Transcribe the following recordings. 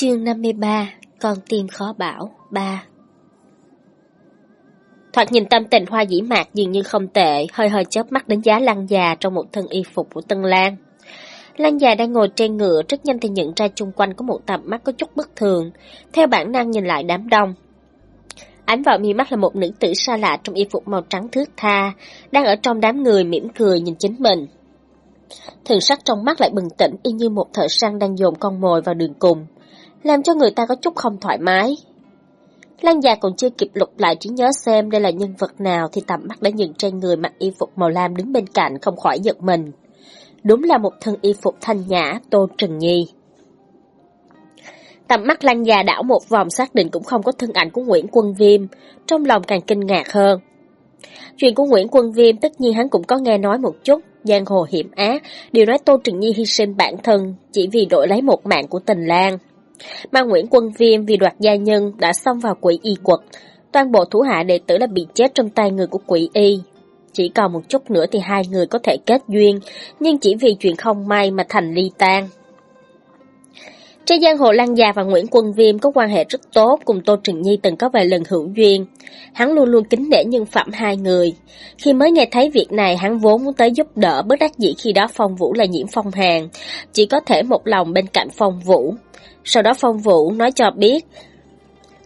Chương 53 Con tim khó bảo 3 Thoạt nhìn tâm tình hoa dĩ mạc dường như không tệ, hơi hơi chớp mắt đánh giá lăng già trong một thân y phục của Tân Lan. Lan già đang ngồi trên ngựa, rất nhanh thì nhận ra chung quanh có một tầm mắt có chút bất thường, theo bản năng nhìn lại đám đông. Ánh vào mi mắt là một nữ tử xa lạ trong y phục màu trắng thước tha, đang ở trong đám người mỉm cười nhìn chính mình. thường sắc trong mắt lại bừng tỉnh y như một thợ săn đang dồn con mồi vào đường cùng, làm cho người ta có chút không thoải mái. Lan già còn chưa kịp lục lại trí nhớ xem đây là nhân vật nào thì tầm mắt đã nhìn trên người mặc y phục màu lam đứng bên cạnh không khỏi giật mình. Đúng là một thân y phục thanh nhã, Tô Trừng Nhi. Tầm mắt Lan già đảo một vòng xác định cũng không có thân ảnh của Nguyễn Quân Viêm, trong lòng càng kinh ngạc hơn. Chuyện của Nguyễn Quân Viêm tất nhiên hắn cũng có nghe nói một chút, giang hồ hiểm ác, điều nói Tô Trừng Nhi hy sinh bản thân chỉ vì đổi lấy một mạng của tình lang. Mà Nguyễn Quân Viêm vì đoạt gia nhân đã xông vào quỷ y quật, toàn bộ thủ hạ đệ tử đã bị chết trong tay người của quỷ y. Chỉ còn một chút nữa thì hai người có thể kết duyên, nhưng chỉ vì chuyện không may mà thành ly tan. Trên giang hồ Lan Già và Nguyễn Quân Viêm có quan hệ rất tốt, cùng Tô Trừng Nhi từng có vài lần hữu duyên. Hắn luôn luôn kính nể nhân phẩm hai người. Khi mới nghe thấy việc này, hắn vốn muốn tới giúp đỡ, bất đắc dĩ khi đó Phong Vũ là nhiễm phong hàn, chỉ có thể một lòng bên cạnh Phong Vũ. Sau đó Phong Vũ nói cho biết,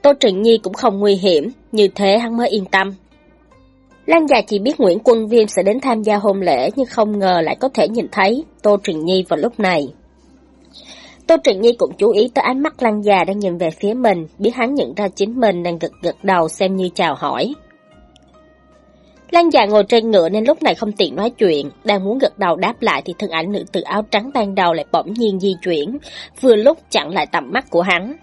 Tô trịnh Nhi cũng không nguy hiểm, như thế hắn mới yên tâm. Lan già chỉ biết Nguyễn Quân Viêm sẽ đến tham gia hôn lễ nhưng không ngờ lại có thể nhìn thấy Tô trịnh Nhi vào lúc này. Tô trịnh Nhi cũng chú ý tới ánh mắt Lan già đang nhìn về phía mình, biết hắn nhận ra chính mình đang gật gật đầu xem như chào hỏi. Lan già ngồi trên ngựa nên lúc này không tiện nói chuyện, đang muốn gật đầu đáp lại thì thân ảnh nữ tử áo trắng ban đầu lại bỗng nhiên di chuyển, vừa lúc chặn lại tầm mắt của hắn.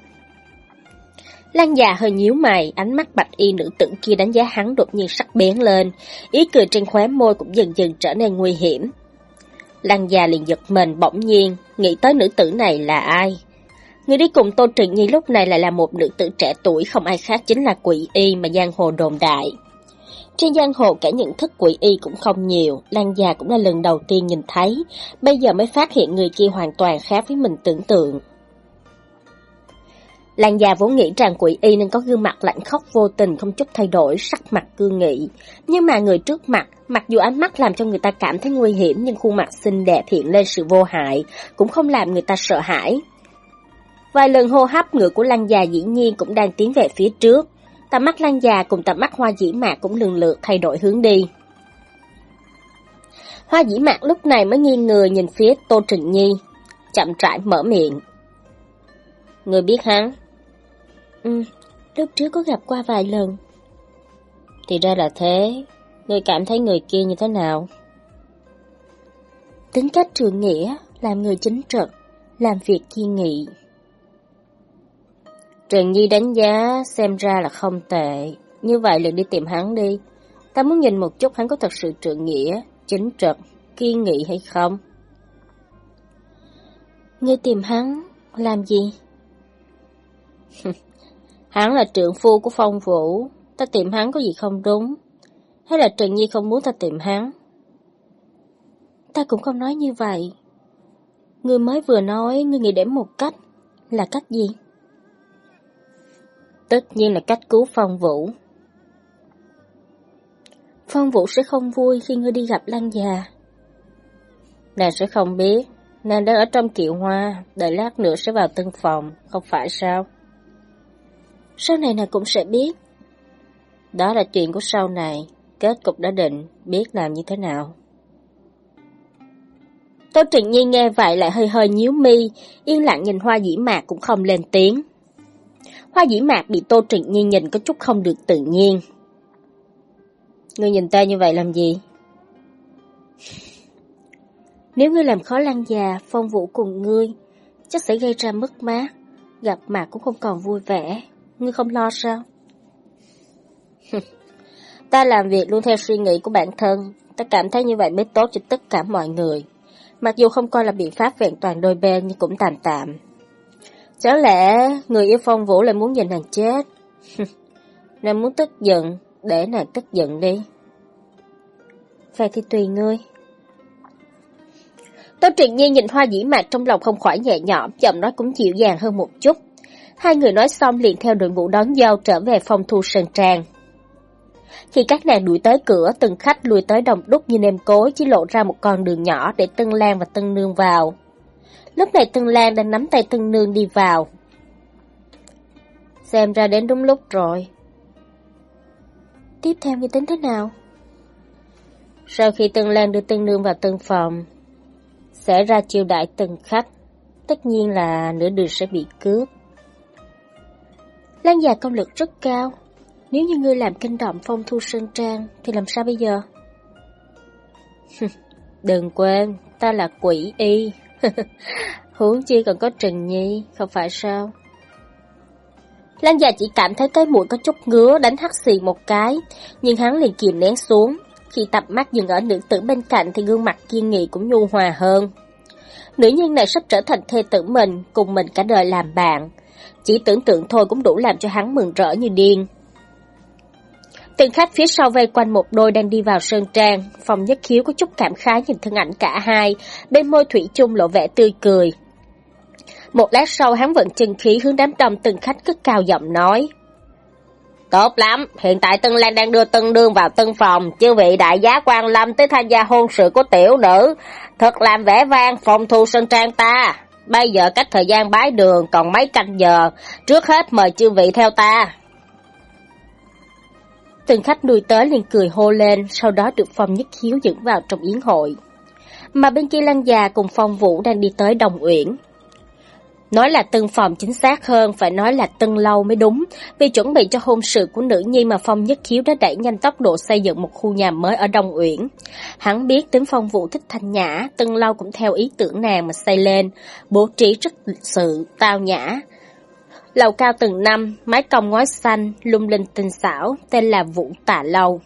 Lan già hơi nhíu mày, ánh mắt bạch y nữ tử kia đánh giá hắn đột nhiên sắc bén lên, ý cười trên khóe môi cũng dần dần trở nên nguy hiểm. Lan già liền giật mình bỗng nhiên, nghĩ tới nữ tử này là ai. Người đi cùng Tô Trịnh Nhi lúc này lại là một nữ tử trẻ tuổi không ai khác chính là quỷ y mà giang hồ đồn đại. Trên giang hồ cả nhận thức quỷ y cũng không nhiều, Lan già cũng là lần đầu tiên nhìn thấy, bây giờ mới phát hiện người kia hoàn toàn khác với mình tưởng tượng. Lan già vốn nghĩ rằng quỷ y nên có gương mặt lạnh khóc vô tình không chút thay đổi, sắc mặt cương nghị. Nhưng mà người trước mặt, mặc dù ánh mắt làm cho người ta cảm thấy nguy hiểm nhưng khuôn mặt xinh đẹp hiện lên sự vô hại, cũng không làm người ta sợ hãi. Vài lần hô hấp ngựa của Lan già dĩ nhiên cũng đang tiến về phía trước, tầm mắt Lan già cùng tầm mắt hoa dĩ mạc cũng lần lượt thay đổi hướng đi. Hoa dĩ mạc lúc này mới nghiêng người nhìn phía Tô Trịnh Nhi, chậm rãi mở miệng. Người biết hắn? Ừ, lúc trước có gặp qua vài lần. Thì ra là thế, người cảm thấy người kia như thế nào? Tính cách trường nghĩa, làm người chính trực, làm việc kiên nghị. Trần Nhi đánh giá xem ra là không tệ, như vậy liền đi tìm hắn đi. Ta muốn nhìn một chút hắn có thật sự trượng nghĩa, chính trực, kiên nghị hay không. Ngươi tìm hắn, làm gì? hắn là trưởng phu của phong vũ, ta tìm hắn có gì không đúng? Hay là Trần Nhi không muốn ta tìm hắn? Ta cũng không nói như vậy. Ngươi mới vừa nói ngươi nghĩ đến một cách, là cách gì? Tất nhiên là cách cứu phong vũ. Phong vũ sẽ không vui khi ngươi đi gặp Lăng già. Nàng sẽ không biết, nàng đang ở trong kiệu hoa, đợi lát nữa sẽ vào tân phòng, không phải sao? Sau này nàng cũng sẽ biết. Đó là chuyện của sau này, kết cục đã định, biết làm như thế nào. Tô Trịnh Nhi nghe vậy lại hơi hơi nhíu mi, yên lặng nhìn hoa dĩ mạc cũng không lên tiếng. Hoa dĩ mạc bị Tô Trịnh Nhi nhìn có chút không được tự nhiên. Ngươi nhìn ta như vậy làm gì? Nếu ngươi làm khó lăng già, phong vũ cùng ngươi, chắc sẽ gây ra mất mát, gặp mặt cũng không còn vui vẻ. Ngươi không lo sao? ta làm việc luôn theo suy nghĩ của bản thân, ta cảm thấy như vậy mới tốt cho tất cả mọi người. Mặc dù không coi là biện pháp vẹn toàn đôi bên nhưng cũng tạm tạm chả lẽ người yêu phong vũ lại muốn nhìn nàng chết? nàng muốn tức giận, để nàng tức giận đi. Vậy thì tùy ngươi. Tô Truyền Nhi nhìn hoa dĩ mạc trong lòng không khỏi nhẹ nhõm, giọng nói cũng dịu dàng hơn một chút. Hai người nói xong liền theo đội ngũ đón dâu trở về phòng thu sơn trang. Khi các nàng đuổi tới cửa, từng khách lùi tới đồng đúc như nêm cối, chỉ lộ ra một con đường nhỏ để Tân Lan và Tân Nương vào. Lúc này Tân Lan đang nắm tay Tân Nương đi vào. Xem ra đến đúng lúc rồi. Tiếp theo như tính thế nào? Sau khi Tân Lan đưa Tân Nương vào tân phòng, sẽ ra chiêu đại từng khách. Tất nhiên là nửa đường sẽ bị cướp. Lan già công lực rất cao. Nếu như ngươi làm kinh động phong thu sơn trang, thì làm sao bây giờ? Đừng quên, ta là quỷ y. Huống chi còn có Trần Nhi, không phải sao? Lan già chỉ cảm thấy cái mũi có chút ngứa đánh hắt xì một cái, nhưng hắn liền kìm nén xuống. Khi tập mắt dừng ở nữ tử bên cạnh thì gương mặt kiên nghị cũng nhu hòa hơn. Nữ nhân này sắp trở thành thê tử mình, cùng mình cả đời làm bạn. Chỉ tưởng tượng thôi cũng đủ làm cho hắn mừng rỡ như điên. Từng khách phía sau vây quanh một đôi đang đi vào sơn trang, phòng nhất khiếu có chút cảm khái nhìn thân ảnh cả hai, bên môi thủy chung lộ vẻ tươi cười. Một lát sau hắn vận chân khí hướng đám đông từng khách cất cao giọng nói. Tốt lắm, hiện tại Tân Lan đang đưa Tân Đương vào tân phòng, chư vị đại giá quan lâm tới tham gia hôn sự của tiểu nữ, thật làm vẻ vang phòng thu sơn trang ta. Bây giờ cách thời gian bái đường còn mấy canh giờ, trước hết mời chư vị theo ta. Từng khách nuôi tới liền cười hô lên, sau đó được Phong Nhất Khiếu dẫn vào trong yến hội. Mà bên kia Lăng già cùng Phong Vũ đang đi tới Đồng Uyển. Nói là tân phòng chính xác hơn, phải nói là tân lâu mới đúng, vì chuẩn bị cho hôn sự của nữ nhi mà Phong Nhất Khiếu đã đẩy nhanh tốc độ xây dựng một khu nhà mới ở Đông Uyển. Hắn biết tính phong vũ thích thanh nhã, tân lâu cũng theo ý tưởng nàng mà xây lên, bố trí rất lịch sự, tao nhã. Lầu cao từng năm, mái cong ngói xanh, lung linh tinh xảo, tên là Vũ Tà Lâu.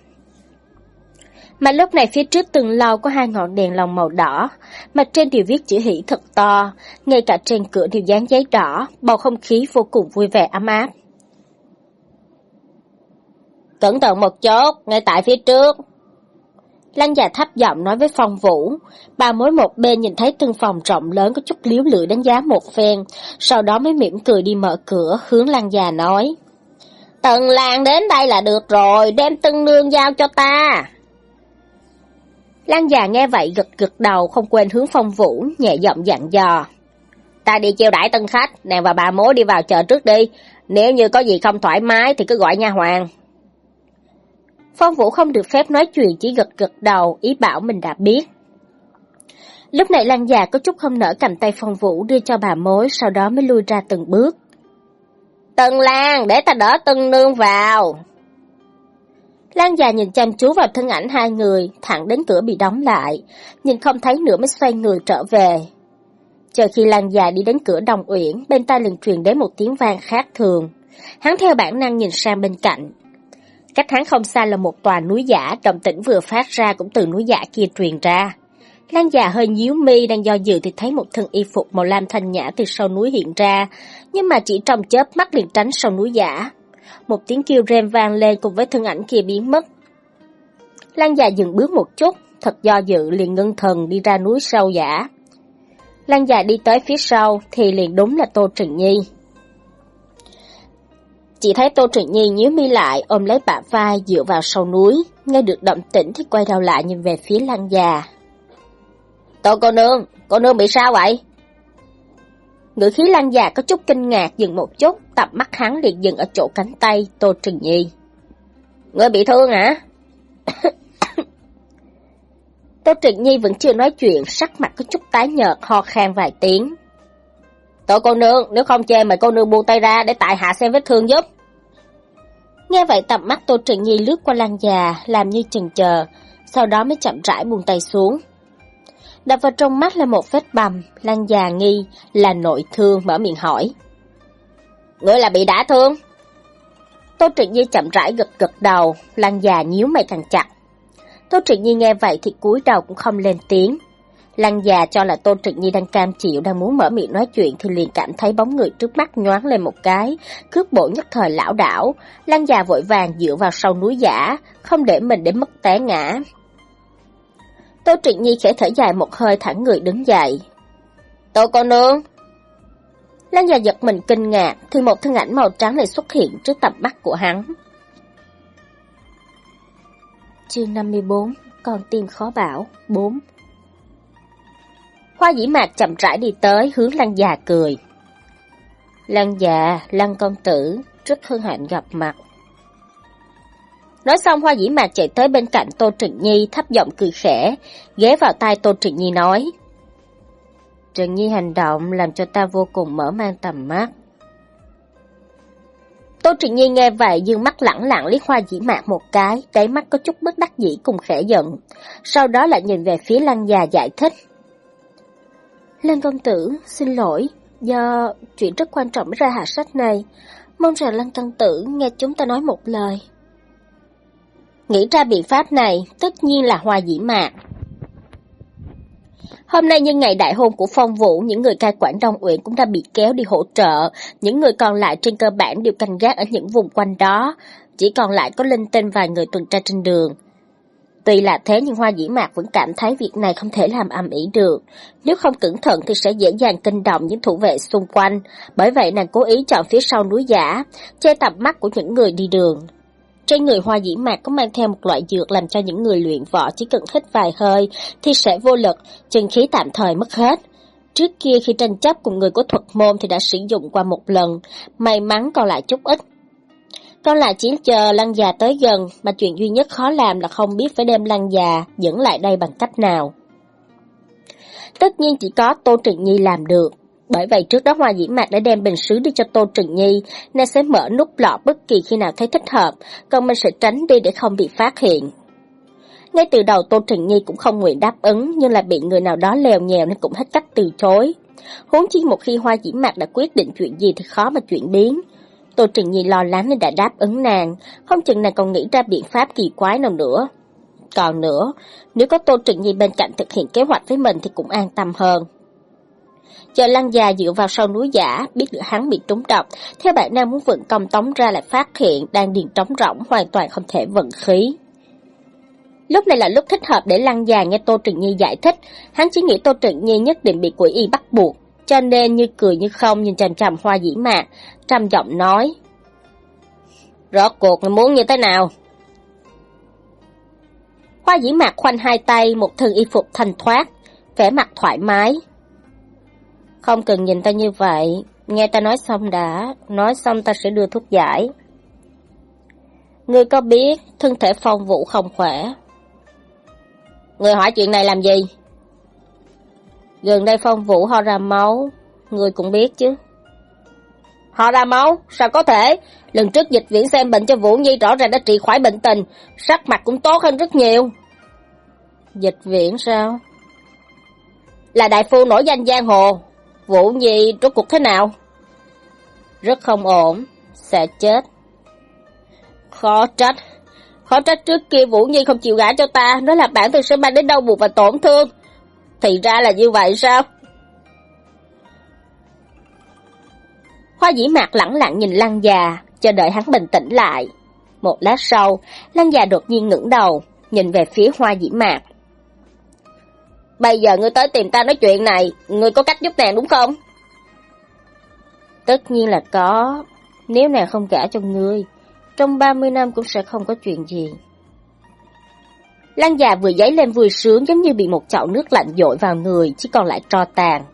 Mà lúc này phía trước từng lâu có hai ngọn đèn lồng màu đỏ, mặt trên đều viết chữ hỷ thật to, ngay cả trên cửa đều dán giấy đỏ, bầu không khí vô cùng vui vẻ ấm áp. Cẩn thận một chút, ngay tại phía trước. Lăng già thấp giọng nói với phong vũ, bà mối một bên nhìn thấy từng phòng rộng lớn có chút liếu lưỡi đánh giá một phen, sau đó mới mỉm cười đi mở cửa, hướng lăng già nói. Tần làng đến đây là được rồi, đem tân nương giao cho ta. Lan già nghe vậy gật gật đầu không quên hướng phong vũ, nhẹ giọng dặn dò. Ta đi chiêu đãi tân khách, nàng và bà mối đi vào chợ trước đi. Nếu như có gì không thoải mái thì cứ gọi nha hoàng. Phong Vũ không được phép nói chuyện chỉ gật gật đầu, ý bảo mình đã biết. Lúc này Lan già có chút không nở cầm tay Phong Vũ đưa cho bà mối, sau đó mới lui ra từng bước. Tân Lan, để ta đỡ Tân Nương vào. Lan già nhìn chăm chú vào thân ảnh hai người, thẳng đến cửa bị đóng lại, nhìn không thấy nữa mới xoay người trở về. Chờ khi Lan già đi đến cửa đồng uyển, bên tai liền truyền đến một tiếng vang khác thường. Hắn theo bản năng nhìn sang bên cạnh. Cách hắn không xa là một tòa núi giả, động tĩnh vừa phát ra cũng từ núi giả kia truyền ra. Lan già hơi nhíu mi đang do dự thì thấy một thân y phục màu lam thanh nhã từ sau núi hiện ra, nhưng mà chỉ trong chớp mắt liền tránh sau núi giả một tiếng kêu rem vang lên cùng với thân ảnh kia biến mất. Lan già dừng bước một chút, thật do dự liền ngưng thần đi ra núi sâu giả. Lan già đi tới phía sau thì liền đúng là Tô Trừng Nhi. Chỉ thấy Tô Trừng Nhi nhíu mi lại ôm lấy bả vai dựa vào sau núi, nghe được động tĩnh thì quay đầu lại nhìn về phía Lan già. Tô cô nương, cô nương bị sao vậy? Ngữ khí lan già có chút kinh ngạc dừng một chút, tập mắt hắn liền dừng ở chỗ cánh tay Tô Trừng Nhi. Ngươi bị thương hả? Tô Trừng Nhi vẫn chưa nói chuyện, sắc mặt có chút tái nhợt, ho khan vài tiếng. Tổ cô nương, nếu không chê mời cô nương buông tay ra để tại hạ xem vết thương giúp. Nghe vậy tầm mắt Tô trịnh Nhi lướt qua lan già, làm như chần chờ, sau đó mới chậm rãi buông tay xuống. Đập vào trong mắt là một vết bầm, Lan già nghi là nội thương mở miệng hỏi. Ngươi là bị đả thương? Tô Trịnh Nhi chậm rãi gật gật đầu, Lan già nhíu mày càng chặt. Tô Trịnh Nhi nghe vậy thì cúi đầu cũng không lên tiếng. Lăng già cho là tôn Trịnh Nhi đang cam chịu, đang muốn mở miệng nói chuyện thì liền cảm thấy bóng người trước mắt nhoáng lên một cái, cướp bộ nhất thời lão đảo. Lăng già vội vàng dựa vào sau núi giả, không để mình đến mất té ngã. Tôn Trịnh Nhi khẽ thở dài một hơi thẳng người đứng dậy. Tô cô nương! Lăng già giật mình kinh ngạc thì một thân ảnh màu trắng lại xuất hiện trước tầm mắt của hắn. Chương 54 Con tim khó bảo 4 Hoa dĩ mạc chậm rãi đi tới hướng lăng già cười. Lăng già, lăng công tử, rất hân hạnh gặp mặt. Nói xong Hoa dĩ mạc chạy tới bên cạnh Tô Trịnh Nhi thấp giọng cười khẽ, ghé vào tai Tô Trịnh Nhi nói. Trịnh Nhi hành động làm cho ta vô cùng mở mang tầm mắt. Tô Trịnh Nhi nghe vậy dương mắt lẳng lặng liếc hoa dĩ mạc một cái, đáy mắt có chút bất đắc dĩ cùng khẽ giận. Sau đó lại nhìn về phía lăng già giải thích. Lăng công tử, xin lỗi, do chuyện rất quan trọng ra hạ sách này. Mong rằng Lăng công tử nghe chúng ta nói một lời. Nghĩ ra biện pháp này, tất nhiên là hoa dĩ mạc. Hôm nay nhân ngày đại hôn của Phong Vũ, những người cai quản Đông Uyển cũng đã bị kéo đi hỗ trợ, những người còn lại trên cơ bản đều canh gác ở những vùng quanh đó, chỉ còn lại có linh tinh vài người tuần tra trên đường. Tuy là thế nhưng Hoa Dĩ Mạc vẫn cảm thấy việc này không thể làm ầm ĩ được. Nếu không cẩn thận thì sẽ dễ dàng kinh động những thủ vệ xung quanh. Bởi vậy nàng cố ý chọn phía sau núi giả, che tầm mắt của những người đi đường. Trên người Hoa Dĩ Mạc có mang theo một loại dược làm cho những người luyện võ chỉ cần hít vài hơi thì sẽ vô lực, chân khí tạm thời mất hết. Trước kia khi tranh chấp cùng người có thuật môn thì đã sử dụng qua một lần, may mắn còn lại chút ít con lại chỉ chờ lăng già tới gần, mà chuyện duy nhất khó làm là không biết phải đem lăng già dẫn lại đây bằng cách nào. Tất nhiên chỉ có Tô Trịnh Nhi làm được. Bởi vậy trước đó Hoa Dĩ Mạc đã đem bình sứ đi cho Tô trịnh Nhi, nên sẽ mở nút lọ bất kỳ khi nào thấy thích hợp, còn mình sẽ tránh đi để không bị phát hiện. Ngay từ đầu Tô trịnh Nhi cũng không nguyện đáp ứng, nhưng là bị người nào đó lèo nhèo nên cũng hết cách từ chối. Huống chi một khi Hoa Dĩ Mạc đã quyết định chuyện gì thì khó mà chuyển biến. Tô Trừng Nhi lo lắng nên đã đáp ứng nàng, không chừng nàng còn nghĩ ra biện pháp kỳ quái nào nữa. Còn nữa, nếu có Tô Trừng Nhi bên cạnh thực hiện kế hoạch với mình thì cũng an tâm hơn. Chờ lăng già dựa vào sau núi giả, biết được hắn bị trúng độc, theo bản năng muốn vận công tống ra lại phát hiện đang điền trống rỗng hoàn toàn không thể vận khí. Lúc này là lúc thích hợp để lăng già nghe Tô Trừng Nhi giải thích, hắn chỉ nghĩ Tô Trừng Nhi nhất định bị quỷ y bắt buộc, cho nên như cười như không nhìn chằm chằm hoa dĩ mạc, trầm giọng nói. Rốt cuộc người muốn như thế nào? Hoa dĩ mạc khoanh hai tay, một thân y phục thanh thoát, vẻ mặt thoải mái, không cần nhìn ta như vậy, nghe ta nói xong đã, nói xong ta sẽ đưa thuốc giải. Ngươi có biết thân thể phong vũ không khỏe? Người hỏi chuyện này làm gì? Gần đây phong vũ ho ra máu, người cũng biết chứ. Ho ra máu? Sao có thể? Lần trước dịch viện xem bệnh cho Vũ Nhi rõ ràng đã trị khỏi bệnh tình, sắc mặt cũng tốt hơn rất nhiều. Dịch viện sao? Là đại phu nổi danh giang hồ, Vũ Nhi rốt cuộc thế nào? Rất không ổn, sẽ chết. Khó trách, khó trách trước kia Vũ Nhi không chịu gả cho ta, nói là bản thân sẽ mang đến đau buồn và tổn thương. Thì ra là như vậy sao? Hoa dĩ mạc lẳng lặng nhìn lăng già, chờ đợi hắn bình tĩnh lại. Một lát sau, lăng già đột nhiên ngẩng đầu, nhìn về phía hoa dĩ mạc. Bây giờ ngươi tới tìm ta nói chuyện này, ngươi có cách giúp nàng đúng không? Tất nhiên là có, nếu nàng không gả cho ngươi, trong 30 năm cũng sẽ không có chuyện gì. Lăng già vừa giấy lên vui sướng giống như bị một chậu nước lạnh dội vào người, chỉ còn lại tro tàn.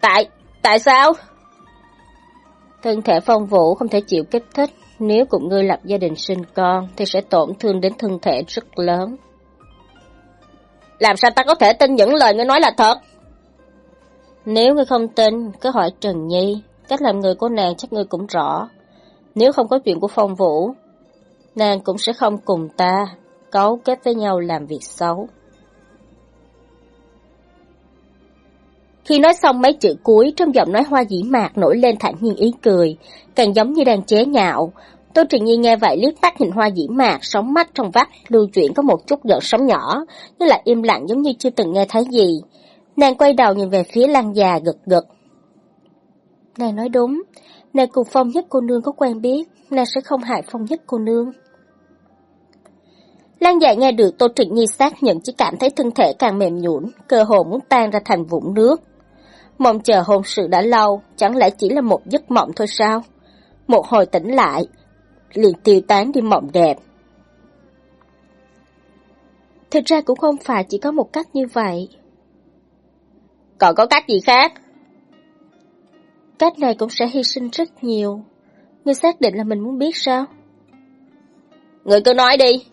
Tại, tại sao? Thân thể phong vũ không thể chịu kích thích, nếu cùng ngươi lập gia đình sinh con thì sẽ tổn thương đến thân thể rất lớn. Làm sao ta có thể tin những lời ngươi nói là thật? Nếu ngươi không tin, cứ hỏi Trần Nhi. Cách làm người của nàng chắc ngươi cũng rõ. Nếu không có chuyện của phong vũ, nàng cũng sẽ không cùng ta cấu kết với nhau làm việc xấu. Khi nói xong mấy chữ cuối, trong giọng nói hoa dĩ mạc nổi lên thản nhiên ý cười, càng giống như đang chế nhạo, Tô trình Nhi nghe vậy liếc mắt nhìn hoa dĩ mạc, sóng mắt trong vắt, lưu chuyển có một chút gợn sóng nhỏ, nhưng lại im lặng giống như chưa từng nghe thấy gì. Nàng quay đầu nhìn về phía lăng già gật gật. Nàng nói đúng, nàng cùng phong nhất cô nương có quen biết, nàng sẽ không hại phong nhất cô nương. Lan già nghe được Tô Trịnh Nhi xác nhận chỉ cảm thấy thân thể càng mềm nhũn, cơ hồ muốn tan ra thành vũng nước. Mong chờ hôn sự đã lâu, chẳng lẽ chỉ là một giấc mộng thôi sao? Một hồi tỉnh lại, liền tiêu tán đi mộng đẹp. Thực ra cũng không phải chỉ có một cách như vậy. Còn có cách gì khác? Cách này cũng sẽ hy sinh rất nhiều. Ngươi xác định là mình muốn biết sao? Người cứ nói đi.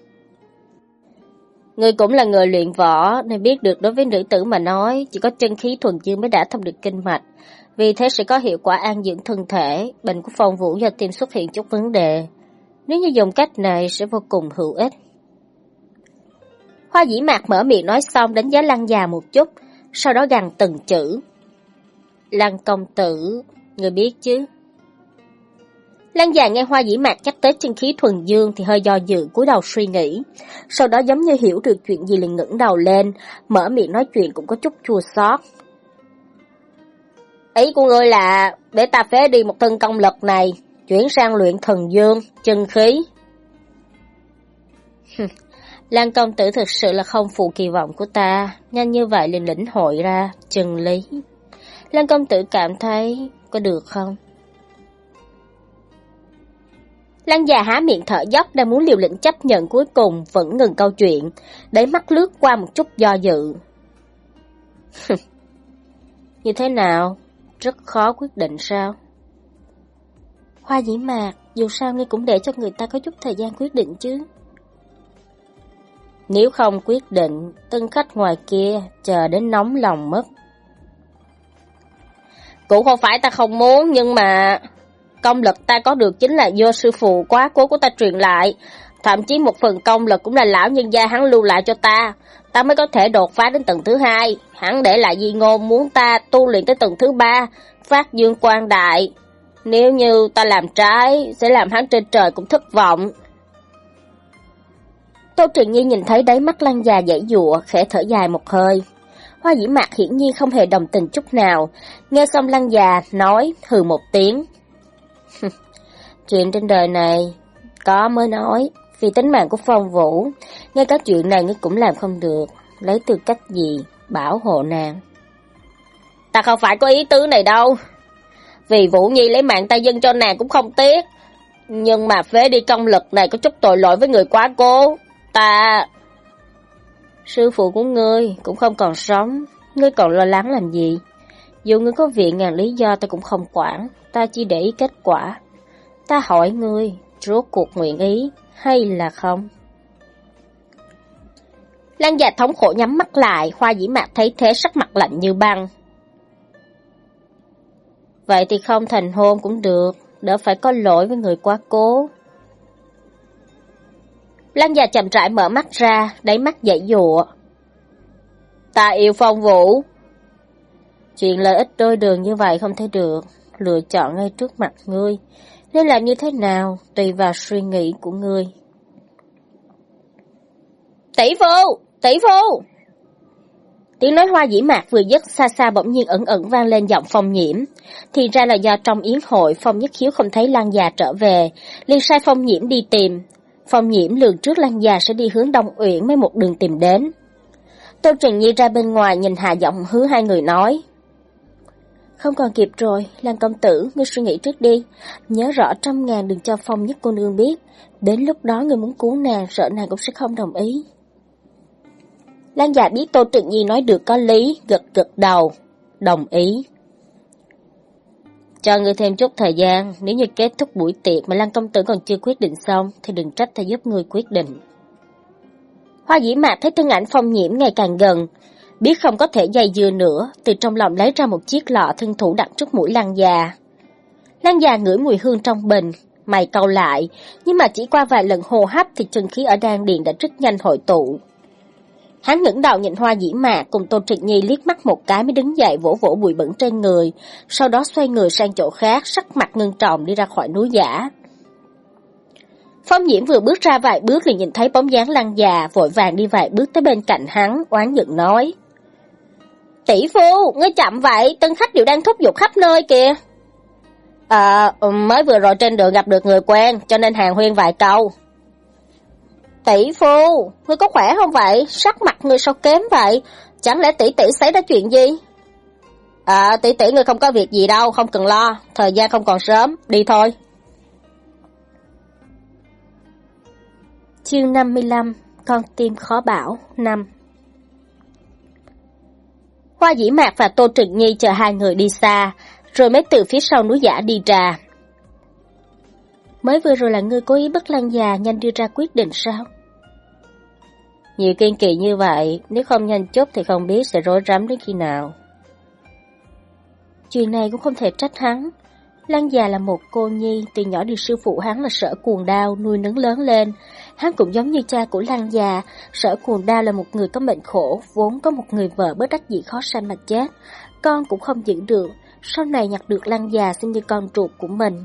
Ngươi cũng là người luyện võ, nên biết được đối với nữ tử mà nói, chỉ có chân khí thuần dương mới đã thông được kinh mạch. Vì thế sẽ có hiệu quả an dưỡng thân thể, bệnh của phong vũ do tim xuất hiện chút vấn đề. Nếu như dùng cách này sẽ vô cùng hữu ích. Hoa dĩ mạc mở miệng nói xong đánh giá lăng già một chút, sau đó gằn từng chữ. Lăng công tử, người biết chứ? Lan già nghe hoa dĩ mạc nhắc tới chân khí thuần dương thì hơi do dự cúi đầu suy nghĩ. Sau đó giống như hiểu được chuyện gì liền ngẩng đầu lên, mở miệng nói chuyện cũng có chút chua xót. Ý của ngươi là để ta phế đi một thân công lực này, chuyển sang luyện thần dương, chân khí. Lan công tử thực sự là không phụ kỳ vọng của ta, nhanh như vậy liền lĩnh hội ra, chân lý. Lan công tử cảm thấy có được không? Lăng già há miệng thở dốc đang muốn liều lĩnh chấp nhận cuối cùng vẫn ngừng câu chuyện, để mắt lướt qua một chút do dự. Như thế nào? Rất khó quyết định sao? Hoa dĩ mạc, dù sao ngươi cũng để cho người ta có chút thời gian quyết định chứ. Nếu không quyết định, tân khách ngoài kia chờ đến nóng lòng mất. Cũng không phải ta không muốn, nhưng mà công lực ta có được chính là do sư phụ quá cố của ta truyền lại. Thậm chí một phần công lực cũng là lão nhân gia hắn lưu lại cho ta. Ta mới có thể đột phá đến tầng thứ hai. Hắn để lại di ngôn muốn ta tu luyện tới tầng thứ ba, phát dương quan đại. Nếu như ta làm trái, sẽ làm hắn trên trời cũng thất vọng. Tô trường Nhi nhìn thấy đáy mắt lăng già dãy dụa, khẽ thở dài một hơi. Hoa dĩ mạc hiển nhiên không hề đồng tình chút nào. Nghe xong lăng già, nói, hừ một tiếng. chuyện trên đời này, có mới nói, vì tính mạng của phong vũ, ngay các chuyện này ngươi cũng làm không được, lấy tư cách gì, bảo hộ nàng. Ta không phải có ý tứ này đâu. Vì Vũ Nhi lấy mạng ta dân cho nàng cũng không tiếc. Nhưng mà phế đi công lực này có chút tội lỗi với người quá cố. Ta... Sư phụ của ngươi cũng không còn sống, ngươi còn lo lắng làm gì? Dù ngươi có viện ngàn lý do ta cũng không quản, ta chỉ để ý kết quả. Ta hỏi ngươi, rốt cuộc nguyện ý hay là không? Lan già thống khổ nhắm mắt lại, hoa dĩ mạc thấy thế sắc mặt lạnh như băng. Vậy thì không thành hôn cũng được, đỡ phải có lỗi với người quá cố. Lan già chậm rãi mở mắt ra, đáy mắt dậy dụa. Ta yêu phong vũ. Chuyện lợi ích đôi đường như vậy không thể được, lựa chọn ngay trước mặt ngươi. Nên làm như thế nào, tùy vào suy nghĩ của ngươi. Tỷ phu! Tỷ phu! Tiếng nói hoa dĩ mạc vừa dứt xa xa bỗng nhiên ẩn ẩn vang lên giọng phong nhiễm. Thì ra là do trong yến hội phong nhất khiếu không thấy lan già trở về, liền sai phong nhiễm đi tìm. Phong nhiễm lường trước lan già sẽ đi hướng Đông Uyển mới một đường tìm đến. Tô Trần Nhi ra bên ngoài nhìn hà giọng hứa hai người nói. Không còn kịp rồi, Lan công tử, ngươi suy nghĩ trước đi. Nhớ rõ trăm ngàn đừng cho phong nhất cô nương biết. Đến lúc đó ngươi muốn cứu nàng, sợ nàng cũng sẽ không đồng ý. Lan già biết Tô Trực Nhi nói được có lý, gật gật đầu, đồng ý. Cho ngươi thêm chút thời gian, nếu như kết thúc buổi tiệc mà Lan công tử còn chưa quyết định xong, thì đừng trách ta giúp ngươi quyết định. Hoa dĩ mạc thấy thân ảnh phong nhiễm ngày càng gần, biết không có thể dày dừa nữa, từ trong lòng lấy ra một chiếc lọ thân thủ đặt trước mũi Lan già. Lan già ngửi mùi hương trong bình, mày cau lại, nhưng mà chỉ qua vài lần hô hấp thì chân khí ở đan điện đã rất nhanh hội tụ. Hắn ngẩng đầu nhìn hoa dĩ mạc cùng Tô Trịnh Nhi liếc mắt một cái mới đứng dậy vỗ vỗ bụi bẩn trên người, sau đó xoay người sang chỗ khác, sắc mặt ngưng trọng đi ra khỏi núi giả. Phong diễm vừa bước ra vài bước liền nhìn thấy bóng dáng lăng già, vội vàng đi vài bước tới bên cạnh hắn, oán giận nói. Tỷ phu, ngươi chậm vậy, tân khách đều đang thúc giục khắp nơi kìa. À, mới vừa rồi trên đường gặp được người quen, cho nên hàng huyên vài câu. Tỷ phu, ngươi có khỏe không vậy? Sắc mặt ngươi sao kém vậy? Chẳng lẽ tỷ tỷ xảy ra chuyện gì? À, tỷ tỷ người không có việc gì đâu, không cần lo, thời gian không còn sớm, đi thôi. Chương 55 Con tim khó bảo 5 Hoa dĩ mạc và Tô Trực Nhi chờ hai người đi xa, rồi mới từ phía sau núi giả đi ra. Mới vừa rồi là ngươi cố ý bắt lăng già nhanh đưa ra quyết định sao? Nhiều kiên kỳ như vậy, nếu không nhanh chút thì không biết sẽ rối rắm đến khi nào. Chuyện này cũng không thể trách hắn. Lăng già là một cô nhi, từ nhỏ được sư phụ hắn là sở cuồng đao, nuôi nấng lớn lên. Hắn cũng giống như cha của lăng già, sở cuồng đao là một người có mệnh khổ, vốn có một người vợ bớt đắc dĩ khó sanh mà chết. Con cũng không giữ được, sau này nhặt được lăng già xem như con ruột của mình.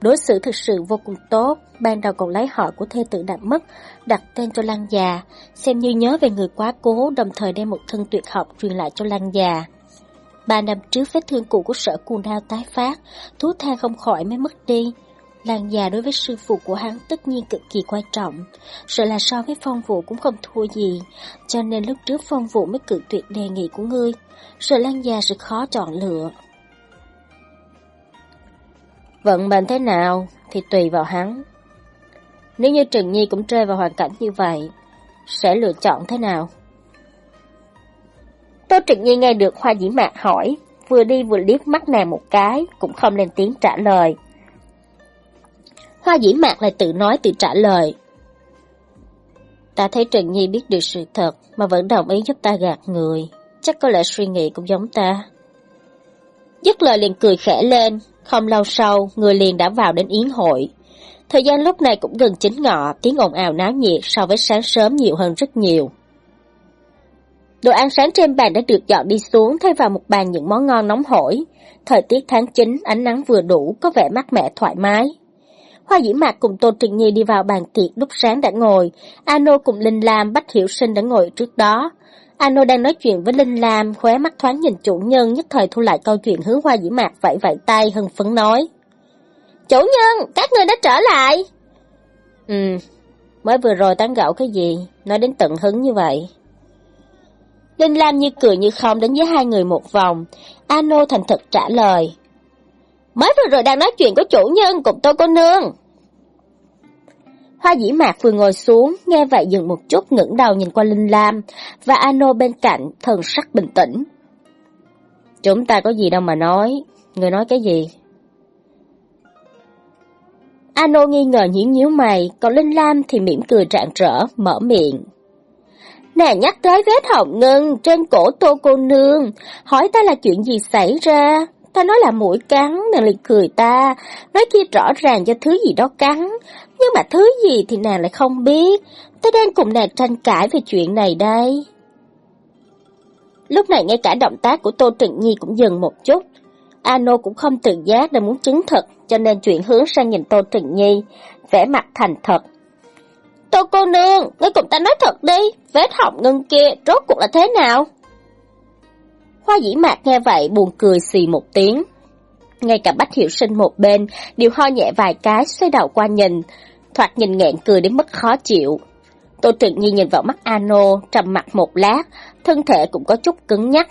Đối xử thực sự vô cùng tốt, ban đầu còn lấy họ của thê tử đã mất, đặt tên cho lăng già, xem như nhớ về người quá cố, đồng thời đem một thân tuyệt học truyền lại cho lăng già. Ba năm trước vết thương cũ của sở cuồng đao tái phát, thú than không khỏi mới mất đi. Làng già đối với sư phụ của hắn tất nhiên cực kỳ quan trọng, sợ là so với phong vụ cũng không thua gì, cho nên lúc trước phong vụ mới cự tuyệt đề nghị của ngươi, sợ lan già sẽ khó chọn lựa. Vận mệnh thế nào thì tùy vào hắn. Nếu như Trừng Nhi cũng rơi vào hoàn cảnh như vậy, sẽ lựa chọn thế nào? Tô Trừng Nhi nghe được Hoa Dĩ Mạc hỏi, vừa đi vừa liếc mắt nàng một cái, cũng không lên tiếng trả lời. Hoa Dĩ Mạc lại tự nói tự trả lời. Ta thấy Trần Nhi biết được sự thật mà vẫn đồng ý giúp ta gạt người, chắc có lẽ suy nghĩ cũng giống ta. Dứt lời liền cười khẽ lên, không lâu sau, người liền đã vào đến yến hội. Thời gian lúc này cũng gần chín ngọ, tiếng ồn ào náo nhiệt so với sáng sớm nhiều hơn rất nhiều. Đồ ăn sáng trên bàn đã được dọn đi xuống, thay vào một bàn những món ngon nóng hổi. Thời tiết tháng 9, ánh nắng vừa đủ, có vẻ mát mẻ thoải mái. Hoa dĩ mạc cùng Tô Trịnh Nhi đi vào bàn tiệc lúc sáng đã ngồi, Ano cùng Linh Lam, Bách Hiểu Sinh đã ngồi trước đó. Ano đang nói chuyện với Linh Lam, khóe mắt thoáng nhìn chủ nhân nhất thời thu lại câu chuyện hướng Hoa dĩ mạc vẫy vẫy tay hưng phấn nói. Chủ nhân, các người đã trở lại. Ừ, mới vừa rồi tán gẫu cái gì, nói đến tận hứng như vậy. Linh Lam như cười như không đến với hai người một vòng. Ano thành thật trả lời. Mới vừa rồi đang nói chuyện của chủ nhân cùng tôi cô nương. Hoa dĩ mạc vừa ngồi xuống, nghe vậy dừng một chút ngẩng đầu nhìn qua Linh Lam, và Ano bên cạnh, thần sắc bình tĩnh. Chúng ta có gì đâu mà nói, người nói cái gì? Ano nghi ngờ nhíu nhíu mày, còn Linh Lam thì mỉm cười rạng rỡ, mở miệng. Nàng nhắc tới vết hồng ngân trên cổ tô cô nương, hỏi ta là chuyện gì xảy ra. Ta nói là mũi cắn, nàng liền cười ta, nói kia rõ ràng do thứ gì đó cắn, nhưng mà thứ gì thì nàng lại không biết, ta đang cùng nàng tranh cãi về chuyện này đây. Lúc này ngay cả động tác của Tô Trịnh Nhi cũng dừng một chút, Ano cũng không tự giác là muốn chứng thực, cho nên chuyện hướng sang nhìn Tô Trịnh Nhi, vẻ mặt thành thật. Tô cô nương, ngươi cùng ta nói thật đi, vết họng ngân kia rốt cuộc là thế nào? Hoa dĩ mạc nghe vậy buồn cười xì một tiếng. Ngay cả Bách Hiệu Sinh một bên đều ho nhẹ vài cái xoay đầu qua nhìn, thoạt nhìn nghẹn cười đến mức khó chịu. Tô Trịnh Nhi nhìn vào mắt Ano, trầm mặt một lát, thân thể cũng có chút cứng nhắc.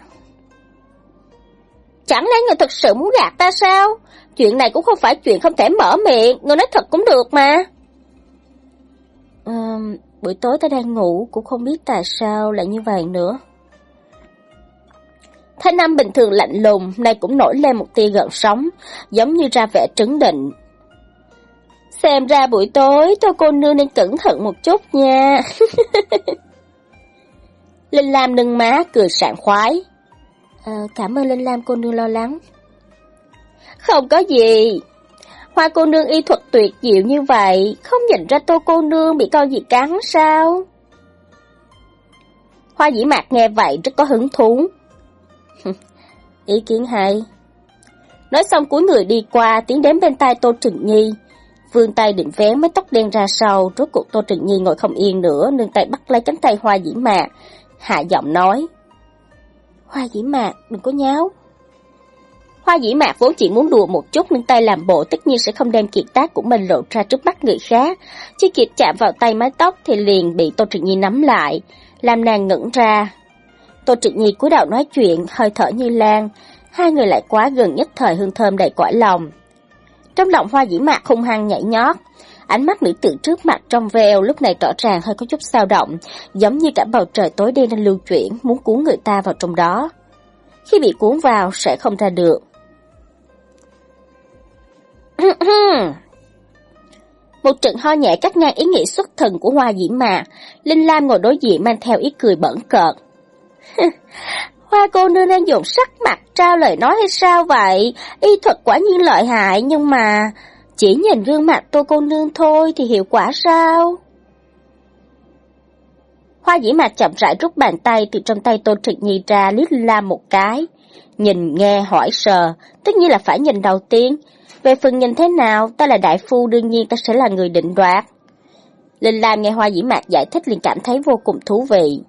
Chẳng lẽ người thật sự muốn gạt ta sao? Chuyện này cũng không phải chuyện không thể mở miệng, người nói thật cũng được mà. À, buổi tối ta đang ngủ cũng không biết tại sao lại như vậy nữa. Thái Nam bình thường lạnh lùng, nay cũng nổi lên một tia gợn sóng, giống như ra vẻ trấn định. Xem ra buổi tối tôi cô nương nên cẩn thận một chút nha. Linh Lam nâng má cười sảng khoái. À, cảm ơn Linh Lam cô nương lo lắng. Không có gì. Hoa cô nương y thuật tuyệt diệu như vậy, không nhìn ra tô cô nương bị con gì cắn sao? Hoa dĩ mạc nghe vậy rất có hứng thú. Ý kiến hay. Nói xong cuối người đi qua, tiến đến bên tai Tô Trừng Nhi. Vương tay định vé mái tóc đen ra sau, rốt cuộc Tô Trừng Nhi ngồi không yên nữa, nương tay bắt lấy cánh tay Hoa dĩ mạc. Hạ giọng nói. Hoa dĩ mạc, đừng có nháo. Hoa dĩ mạc vốn chỉ muốn đùa một chút nâng tay làm bộ tất nhiên sẽ không đem kiệt tác của mình lộ ra trước mắt người khác. Chỉ kịp chạm vào tay mái tóc thì liền bị Tô Trịnh Nhi nắm lại, làm nàng ngẩn ra. Tô Trịnh Nhi cúi đầu nói chuyện, hơi thở như lan, Hai người lại quá gần nhất thời hương thơm đầy cõi lòng. Trong lòng hoa dĩ mạc hung hăng nhảy nhót, ánh mắt nữ tử trước mặt trong veo lúc này rõ ràng hơi có chút sao động, giống như cả bầu trời tối đen đang lưu chuyển, muốn cuốn người ta vào trong đó. Khi bị cuốn vào sẽ không ra được. Một trận ho nhẹ cắt ngang ý nghĩ xuất thần của Hoa Dĩ Mạc, Linh Lam ngồi đối diện mang theo ý cười bẩn cợt. Hoa cô nương đang dùng sắc mặt trao lời nói hay sao vậy? Y thuật quả nhiên lợi hại nhưng mà chỉ nhìn gương mặt tôi cô nương thôi thì hiệu quả sao? Hoa dĩ mặt chậm rãi rút bàn tay từ trong tay tôn Trịnh Nhi ra liếc la một cái. Nhìn nghe hỏi sờ, tất nhiên là phải nhìn đầu tiên. Về phần nhìn thế nào, ta là đại phu đương nhiên ta sẽ là người định đoạt. Linh Lam nghe Hoa dĩ mạc giải thích liền cảm thấy vô cùng thú vị.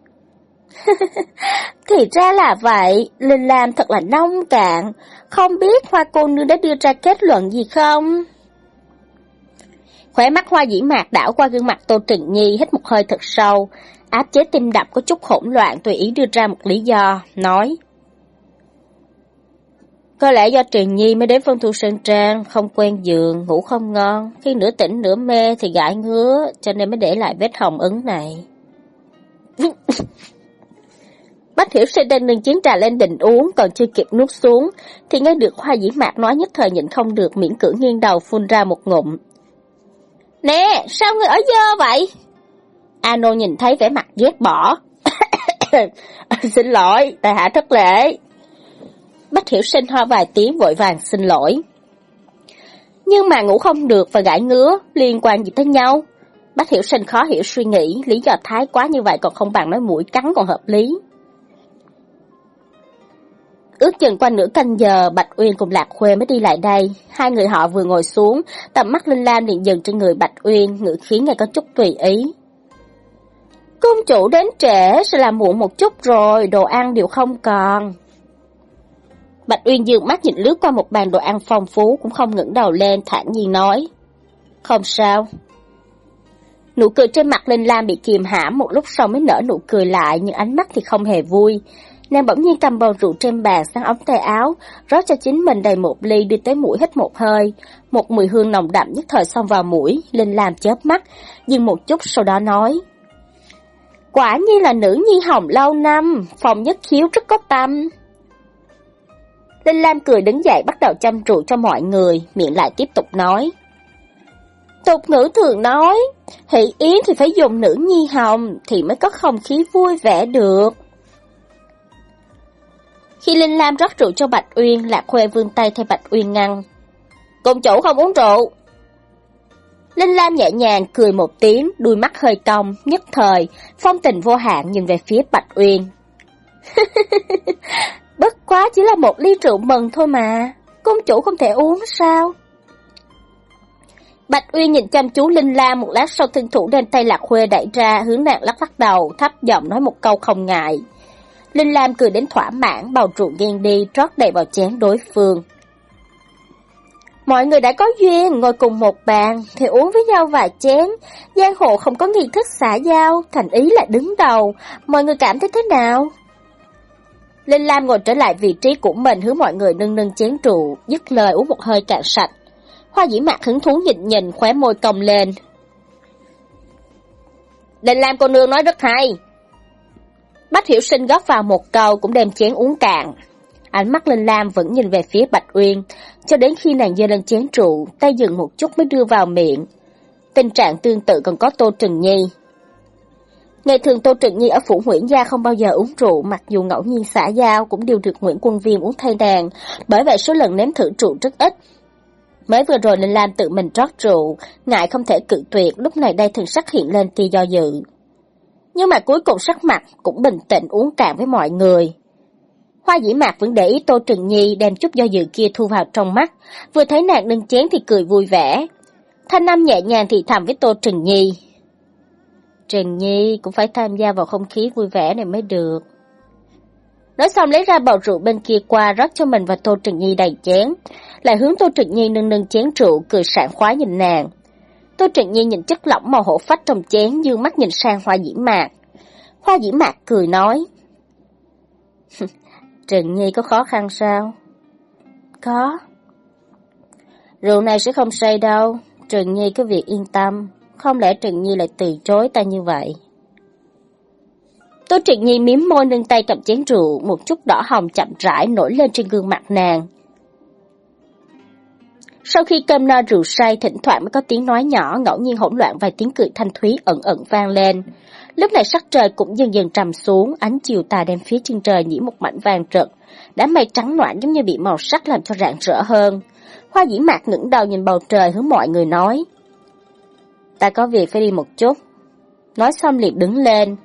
Thì ra là vậy, Linh Lam thật là nông cạn, không biết Hoa cô nương đã đưa ra kết luận gì không? Khóe mắt Hoa dĩ mạc đảo qua gương mặt Tô Trịnh Nhi hít một hơi thật sâu, áp chế tim đập có chút hỗn loạn tùy ý đưa ra một lý do, nói. Có lẽ do truyền Nhi mới đến Vân thu sơn trang, không quen giường, ngủ không ngon, khi nửa tỉnh nửa mê thì gãi ngứa, cho nên mới để lại vết hồng ấn này. Bách Hiểu Sinh đang nâng chén trà lên định uống, còn chưa kịp nuốt xuống, thì nghe được Hoa Dĩ Mạc nói nhất thời nhịn không được miễn cưỡng nghiêng đầu phun ra một ngụm. Nè, sao người ở dơ vậy? Ano nhìn thấy vẻ mặt ghét bỏ. xin lỗi, tại hạ thất lễ. Bách Hiểu Sinh ho vài tiếng vội vàng xin lỗi. Nhưng mà ngủ không được và gãi ngứa, liên quan gì tới nhau? Bách Hiểu Sinh khó hiểu suy nghĩ, lý do thái quá như vậy còn không bằng nói mũi cắn còn hợp lý. Ước chừng qua nửa canh giờ, Bạch Uyên cùng Lạc Khuê mới đi lại đây. Hai người họ vừa ngồi xuống, tầm mắt Linh Lam liền dừng trên người Bạch Uyên, ngữ khí nghe có chút tùy ý. Công chủ đến trễ, sẽ làm muộn một chút rồi, đồ ăn đều không còn. Bạch Uyên dường mắt nhìn lướt qua một bàn đồ ăn phong phú, cũng không ngẩng đầu lên, thản nhiên nói. Không sao. Nụ cười trên mặt Linh Lam bị kìm hãm một lúc sau mới nở nụ cười lại, nhưng ánh mắt thì không hề vui. Nàng bỗng nhiên cầm bầu rượu trên bàn sang ống tay áo, rót cho chính mình đầy một ly đưa tới mũi hít một hơi. Một mùi hương nồng đậm nhất thời xông vào mũi, Linh làm chớp mắt, dừng một chút sau đó nói. Quả nhiên là nữ nhi hồng lâu năm, phòng nhất khiếu rất có tâm. Linh Lam cười đứng dậy bắt đầu chăm rượu cho mọi người, miệng lại tiếp tục nói. Tục ngữ thường nói, hỷ yến thì phải dùng nữ nhi hồng thì mới có không khí vui vẻ được. Khi Linh Lam rót rượu cho Bạch Uyên, Lạc Khuê vươn tay thay Bạch Uyên ngăn. Công chủ không uống rượu. Linh Lam nhẹ nhàng cười một tiếng, đuôi mắt hơi cong, nhất thời, phong tình vô hạn nhìn về phía Bạch Uyên. Bất quá chỉ là một ly rượu mừng thôi mà, công chủ không thể uống sao? Bạch Uyên nhìn chăm chú Linh Lam một lát sau thân thủ đem tay Lạc Khuê đẩy ra, hướng nàng lắc lắc đầu, thấp giọng nói một câu không ngại. Linh Lam cười đến thỏa mãn, bầu rượu nghiêng đi, trót đầy vào chén đối phương. Mọi người đã có duyên, ngồi cùng một bàn, thì uống với nhau vài chén. Giang hồ không có nghi thức xã giao, thành ý là đứng đầu. Mọi người cảm thấy thế nào? Linh Lam ngồi trở lại vị trí của mình hướng mọi người nâng nâng chén rượu, dứt lời uống một hơi cạn sạch. Hoa dĩ mạc hứng thú nhìn nhìn, khóe môi cong lên. Linh Lam cô nương nói rất hay, Bách Hiểu Sinh góp vào một câu cũng đem chén uống cạn. Ánh mắt Linh Lam vẫn nhìn về phía Bạch Uyên, cho đến khi nàng dơ lên chén rượu, tay dừng một chút mới đưa vào miệng. Tình trạng tương tự còn có Tô Trừng Nhi. Ngày thường Tô Trừng Nhi ở phủ Nguyễn Gia không bao giờ uống rượu, mặc dù ngẫu nhiên xã giao cũng đều được Nguyễn Quân Viêm uống thay nàng, bởi vậy số lần nếm thử rượu rất ít. Mới vừa rồi Linh Lam tự mình rót rượu, ngại không thể cự tuyệt, lúc này đây thần sắc hiện lên tia do dự nhưng mà cuối cùng sắc mặt cũng bình tĩnh uống cạn với mọi người. Hoa dĩ mạc vẫn để ý Tô Trừng Nhi đem chút do dự kia thu vào trong mắt, vừa thấy nàng nâng chén thì cười vui vẻ. Thanh Nam nhẹ nhàng thì thầm với Tô Trừng Nhi. Trừng Nhi cũng phải tham gia vào không khí vui vẻ này mới được. Nói xong lấy ra bầu rượu bên kia qua rót cho mình và Tô Trừng Nhi đầy chén, lại hướng Tô Trừng Nhi nâng nâng chén rượu cười sảng khoái nhìn nàng. Tô Trịnh Nhi nhìn chất lỏng màu hổ phách trong chén, dương mắt nhìn sang Hoa Dĩ Mạc. Hoa Dĩ Mạc cười nói. Trịnh Nhi có khó khăn sao? Có. Rượu này sẽ không say đâu, trần Nhi cứ việc yên tâm, không lẽ trần Nhi lại từ chối ta như vậy? Tô Trịnh Nhi miếm môi nâng tay cầm chén rượu, một chút đỏ hồng chậm rãi nổi lên trên gương mặt nàng. Sau khi cơm no rượu say, thỉnh thoảng mới có tiếng nói nhỏ, ngẫu nhiên hỗn loạn vài tiếng cười thanh thúy ẩn ẩn vang lên. Lúc này sắc trời cũng dần dần trầm xuống, ánh chiều tà đem phía chân trời nhiễm một mảnh vàng rực. Đám mây trắng noãn giống như bị màu sắc làm cho rạng rỡ hơn. Hoa dĩ mạc ngẩng đầu nhìn bầu trời hướng mọi người nói. Ta có việc phải đi một chút. Nói xong liền đứng lên.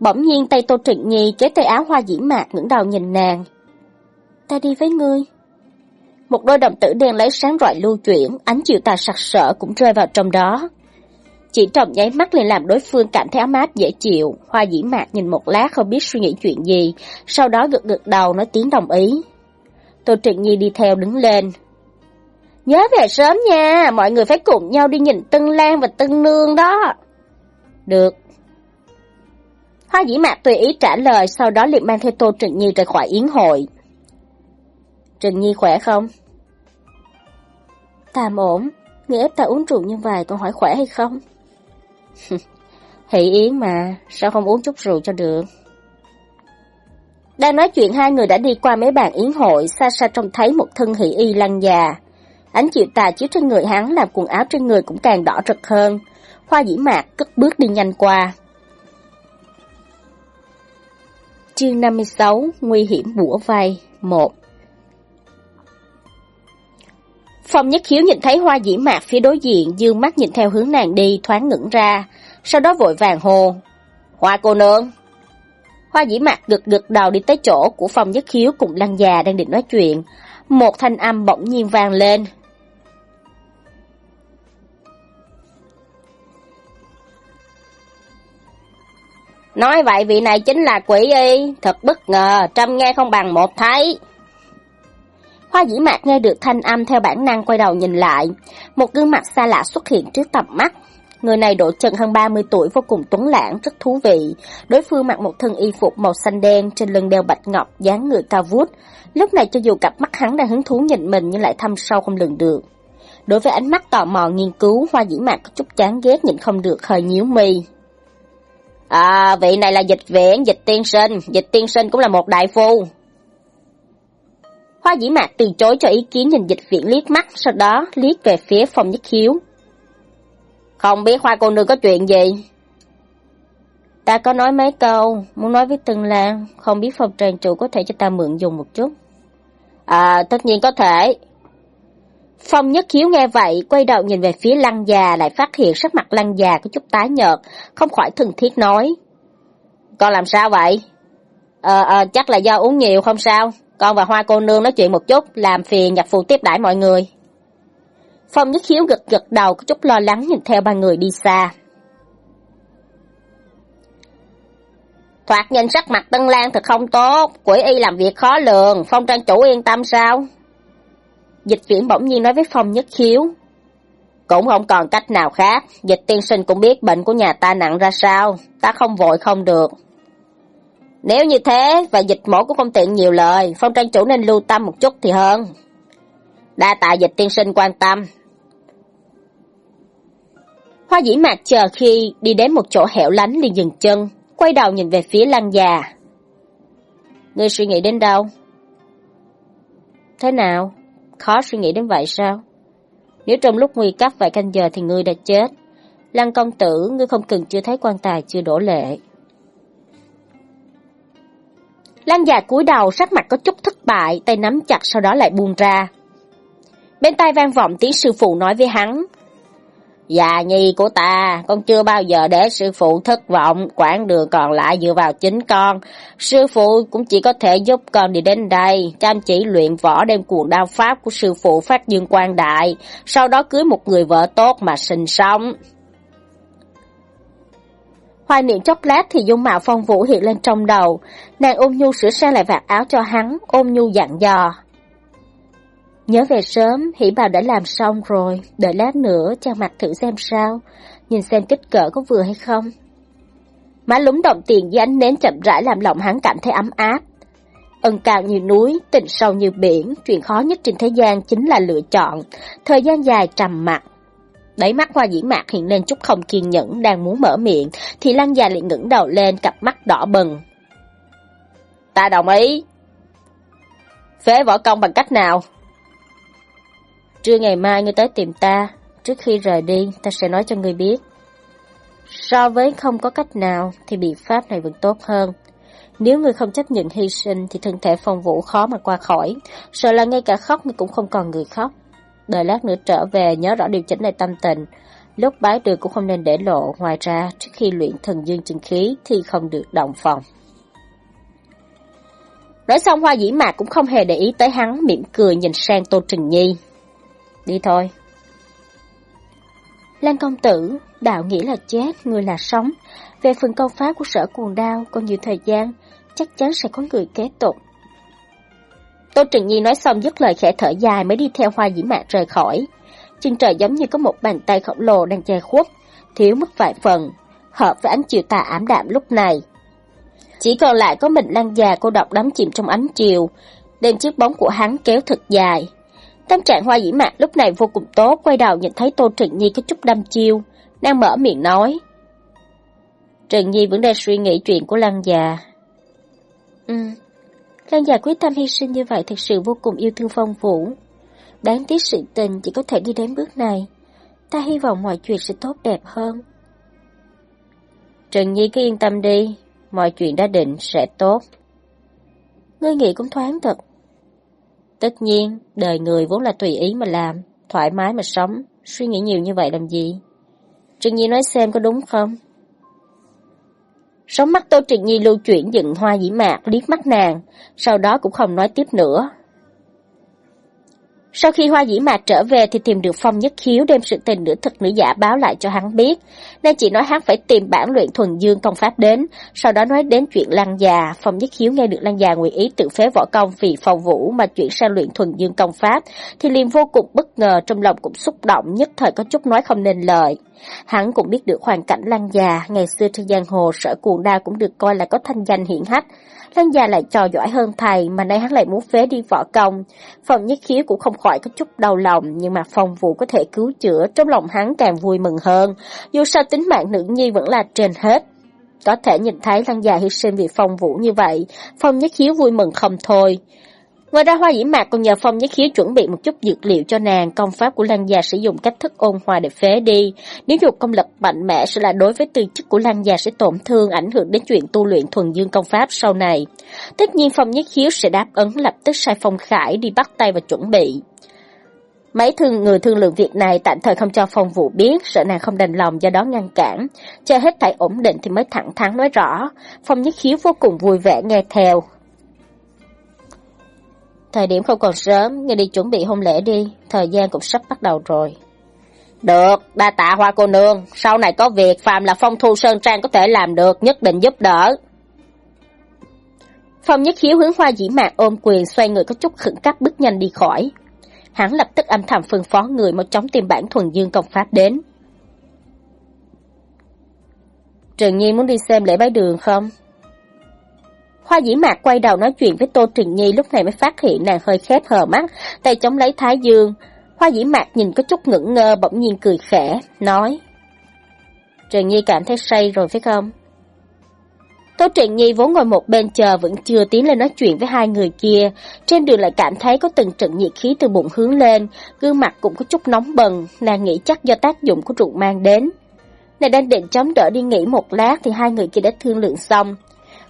Bỗng nhiên tay Tô Trịnh Nhi kéo tay áo hoa dĩ mạc ngẩng đầu nhìn nàng. Ta đi với ngươi. Một đôi đồng tử đen lấy sáng rọi lưu chuyển, ánh chiều tà sặc sỡ cũng rơi vào trong đó. Chỉ trong nháy mắt liền làm đối phương cảm thấy ấm áp dễ chịu, hoa dĩ mạc nhìn một lát không biết suy nghĩ chuyện gì, sau đó gật gật đầu nói tiếng đồng ý. Tô Trịnh Nhi đi theo đứng lên. Nhớ về sớm nha, mọi người phải cùng nhau đi nhìn Tân Lan và Tân Nương đó. Được. Hoa dĩ mạc tùy ý trả lời, sau đó liền mang theo Tô Trịnh Nhi rời khỏi yến hội. Trình Nhi khỏe không? Tạm ổn, người ép ta uống rượu như vậy còn hỏi khỏe hay không? Hỷ Yến mà, sao không uống chút rượu cho được? Đang nói chuyện hai người đã đi qua mấy bàn yến hội, xa xa trông thấy một thân hỷ y lăn già. Ánh chịu tà chiếu trên người hắn làm quần áo trên người cũng càng đỏ rực hơn. Hoa dĩ mạc cất bước đi nhanh qua. Chương 56 Nguy hiểm bủa vây 1 Phong Nhất Khiếu nhìn thấy hoa dĩ mạc phía đối diện, dương mắt nhìn theo hướng nàng đi, thoáng ngẩn ra, sau đó vội vàng hô. Hoa cô nương! Hoa dĩ mạc gật gật đầu đi tới chỗ của Phong Nhất Khiếu cùng lăng già đang định nói chuyện. Một thanh âm bỗng nhiên vang lên. Nói vậy vị này chính là quỷ y, thật bất ngờ, trăm nghe không bằng một thấy. Hoa dĩ mạc nghe được thanh âm theo bản năng quay đầu nhìn lại. Một gương mặt xa lạ xuất hiện trước tầm mắt. Người này độ chừng hơn 30 tuổi vô cùng tuấn lãng, rất thú vị. Đối phương mặc một thân y phục màu xanh đen, trên lưng đeo bạch ngọc, dáng người cao vút. Lúc này cho dù cặp mắt hắn đang hứng thú nhìn mình nhưng lại thăm sâu không lường được. Đối với ánh mắt tò mò nghiên cứu, hoa dĩ mạc có chút chán ghét nhìn không được hơi nhíu mi. À, vị này là dịch viễn, dịch tiên sinh, dịch tiên sinh cũng là một đại phu, Hoa dĩ mạc từ chối cho ý kiến nhìn dịch viện liếc mắt, sau đó liếc về phía phòng nhất khiếu. Không biết hoa cô nương có chuyện gì? Ta có nói mấy câu, muốn nói với Từng Lan, không biết phòng tràng chủ có thể cho ta mượn dùng một chút. À, tất nhiên có thể. Phong nhất khiếu nghe vậy, quay đầu nhìn về phía lăng già, lại phát hiện sắc mặt lăng già có chút tái nhợt, không khỏi thân thiết nói. Con làm sao vậy? Ờ, à, chắc là do uống nhiều không sao, con và Hoa cô nương nói chuyện một chút, làm phiền nhạc phụ tiếp đãi mọi người. Phong Nhất Khiếu gật gật đầu có chút lo lắng nhìn theo ba người đi xa. Thoạt nhìn sắc mặt Tân Lan thật không tốt, quỷ y làm việc khó lường, Phong trang chủ yên tâm sao? Dịch viễn bỗng nhiên nói với Phong Nhất Khiếu. Cũng không còn cách nào khác, dịch tiên sinh cũng biết bệnh của nhà ta nặng ra sao, ta không vội không được. Nếu như thế, và dịch mổ cũng không tiện nhiều lời, phong trang chủ nên lưu tâm một chút thì hơn. Đa tạ dịch tiên sinh quan tâm. Hoa dĩ mạc chờ khi đi đến một chỗ hẻo lánh liền dừng chân, quay đầu nhìn về phía lăng già. Ngươi suy nghĩ đến đâu? Thế nào? Khó suy nghĩ đến vậy sao? Nếu trong lúc nguy cấp vài canh giờ thì ngươi đã chết. Lăng công tử, ngươi không cần chưa thấy quan tài chưa đổ lệ. Lan già cúi đầu sắc mặt có chút thất bại, tay nắm chặt sau đó lại buông ra. Bên tai vang vọng tiếng sư phụ nói với hắn. Già nhi của ta, con chưa bao giờ để sư phụ thất vọng, quãng đường còn lại dựa vào chính con. Sư phụ cũng chỉ có thể giúp con đi đến đây, chăm chỉ luyện võ đem cuồng đao pháp của sư phụ phát dương quan đại, sau đó cưới một người vợ tốt mà sinh sống. Hoài niệm chốc lát thì dung mạo phong vũ hiện lên trong đầu, nàng ôm nhu sửa sang lại vạt áo cho hắn, ôm nhu dặn dò. Nhớ về sớm, hỷ bào đã làm xong rồi, đợi lát nữa cho mặt thử xem sao, nhìn xem kích cỡ có vừa hay không. Má lúng động tiền với ánh nến chậm rãi làm lòng hắn cảm thấy ấm áp. Ân cao như núi, tình sâu như biển, chuyện khó nhất trên thế gian chính là lựa chọn. Thời gian dài trầm mặc. Đáy mắt hoa dĩ mạc hiện lên chút không kiên nhẫn, đang muốn mở miệng, thì lăng già lại ngẩng đầu lên, cặp mắt đỏ bừng. Ta đồng ý. Phế võ công bằng cách nào? Trưa ngày mai ngươi tới tìm ta, trước khi rời đi, ta sẽ nói cho ngươi biết. So với không có cách nào, thì biện pháp này vẫn tốt hơn. Nếu ngươi không chấp nhận hy sinh thì thân thể phong vũ khó mà qua khỏi, sợ là ngay cả khóc ngươi cũng không còn người khóc. Đợi lát nữa trở về nhớ rõ điều chỉnh lại tâm tình, lúc bái đường cũng không nên để lộ, ngoài ra trước khi luyện thần dương chân khí thì không được động phòng. Nói xong hoa dĩ mạc cũng không hề để ý tới hắn, mỉm cười nhìn sang Tô Trừng Nhi. Đi thôi. Lan công tử, đạo nghĩa là chết, người là sống. Về phần câu pháp của sở cuồng đao, còn nhiều thời gian, chắc chắn sẽ có người kế tục. Tô Trừng Nhi nói xong dứt lời khẽ thở dài mới đi theo hoa dĩ mạc rời khỏi. Chân trời giống như có một bàn tay khổng lồ đang che khuất, thiếu mất vài phần, hợp với ánh chiều tà ảm đạm lúc này. Chỉ còn lại có mình Lan già cô độc đắm chìm trong ánh chiều, đem chiếc bóng của hắn kéo thật dài. Tâm trạng hoa dĩ mạc lúc này vô cùng tốt, quay đầu nhìn thấy Tô Trừng Nhi có chút đâm chiêu, đang mở miệng nói. Trừng Nhi vẫn đang suy nghĩ chuyện của Lan già. Ừ, Lan già quyết tâm hy sinh như vậy thật sự vô cùng yêu thương phong vũ. Đáng tiếc sự tình chỉ có thể đi đến bước này. Ta hy vọng mọi chuyện sẽ tốt đẹp hơn. Trần Nhi cứ yên tâm đi, mọi chuyện đã định sẽ tốt. Ngươi nghĩ cũng thoáng thật. Tất nhiên, đời người vốn là tùy ý mà làm, thoải mái mà sống, suy nghĩ nhiều như vậy làm gì? Trần Nhi nói xem có đúng không? Sống mắt Tô Trịnh Nhi lưu chuyển dựng hoa dĩ mạc liếc mắt nàng, sau đó cũng không nói tiếp nữa. Sau khi Hoa Dĩ Mạc trở về thì tìm được Phong Nhất Khiếu đem sự tình nửa thực nửa giả báo lại cho hắn biết, nên chỉ nói hắn phải tìm bản luyện thuần dương công pháp đến, sau đó nói đến chuyện Lăng già, Phong Nhất Khiếu nghe được Lăng già nguyện ý tự phế võ công vì phong vũ mà chuyển sang luyện thuần dương công pháp, thì liền vô cùng bất ngờ trong lòng cũng xúc động nhất thời có chút nói không nên lời. Hắn cũng biết được hoàn cảnh Lăng già, ngày xưa trên giang hồ sở cuồng đa cũng được coi là có thanh danh hiển hách, Thân già lại trò giỏi hơn thầy, mà nay hắn lại muốn phế đi võ công. Phòng nhất khiếu cũng không khỏi có chút đau lòng, nhưng mà phong vụ có thể cứu chữa, trong lòng hắn càng vui mừng hơn. Dù sao tính mạng nữ nhi vẫn là trên hết. Có thể nhìn thấy lăng già hy sinh vì phong vũ như vậy, phong nhất khiếu vui mừng không thôi. Ngoài ra Hoa Dĩ Mạc còn nhờ Phong Nhất Khiếu chuẩn bị một chút dược liệu cho nàng, công pháp của Lan Già sử dụng cách thức ôn hòa để phế đi. Nếu dục công lực mạnh mẽ sẽ là đối với tư chất của Lan Già sẽ tổn thương, ảnh hưởng đến chuyện tu luyện thuần dương công pháp sau này. Tất nhiên Phong Nhất Khiếu sẽ đáp ứng lập tức sai Phong Khải đi bắt tay và chuẩn bị. Mấy thương người thương lượng việc này tạm thời không cho phong vụ biết, sợ nàng không đành lòng do đó ngăn cản. Chờ hết thảy ổn định thì mới thẳng thắn nói rõ. Phong nhất khiếu vô cùng vui vẻ nghe theo, Thời điểm không còn sớm, ngươi đi chuẩn bị hôn lễ đi, thời gian cũng sắp bắt đầu rồi. Được, đa tạ hoa cô nương, sau này có việc phàm là phong thu sơn trang có thể làm được, nhất định giúp đỡ. Phong nhất khiếu hướng hoa dĩ mạc ôm quyền xoay người có chút khẩn cấp bước nhanh đi khỏi. Hắn lập tức âm thầm phân phó người một chóng tìm bản thuần dương công pháp đến. Trần Nhi muốn đi xem lễ bái đường không? Hoa dĩ mạc quay đầu nói chuyện với Tô Trình Nhi lúc này mới phát hiện nàng hơi khép hờ mắt, tay chống lấy thái dương. Hoa dĩ mạc nhìn có chút ngẩn ngơ bỗng nhiên cười khẽ, nói. Trình Nhi cảm thấy say rồi phải không? Tô Trịnh Nhi vốn ngồi một bên chờ vẫn chưa tiến lên nói chuyện với hai người kia, trên đường lại cảm thấy có từng trận nhiệt khí từ bụng hướng lên, gương mặt cũng có chút nóng bần, nàng nghĩ chắc do tác dụng của rượu mang đến. Nàng đang định chống đỡ đi nghỉ một lát thì hai người kia đã thương lượng xong,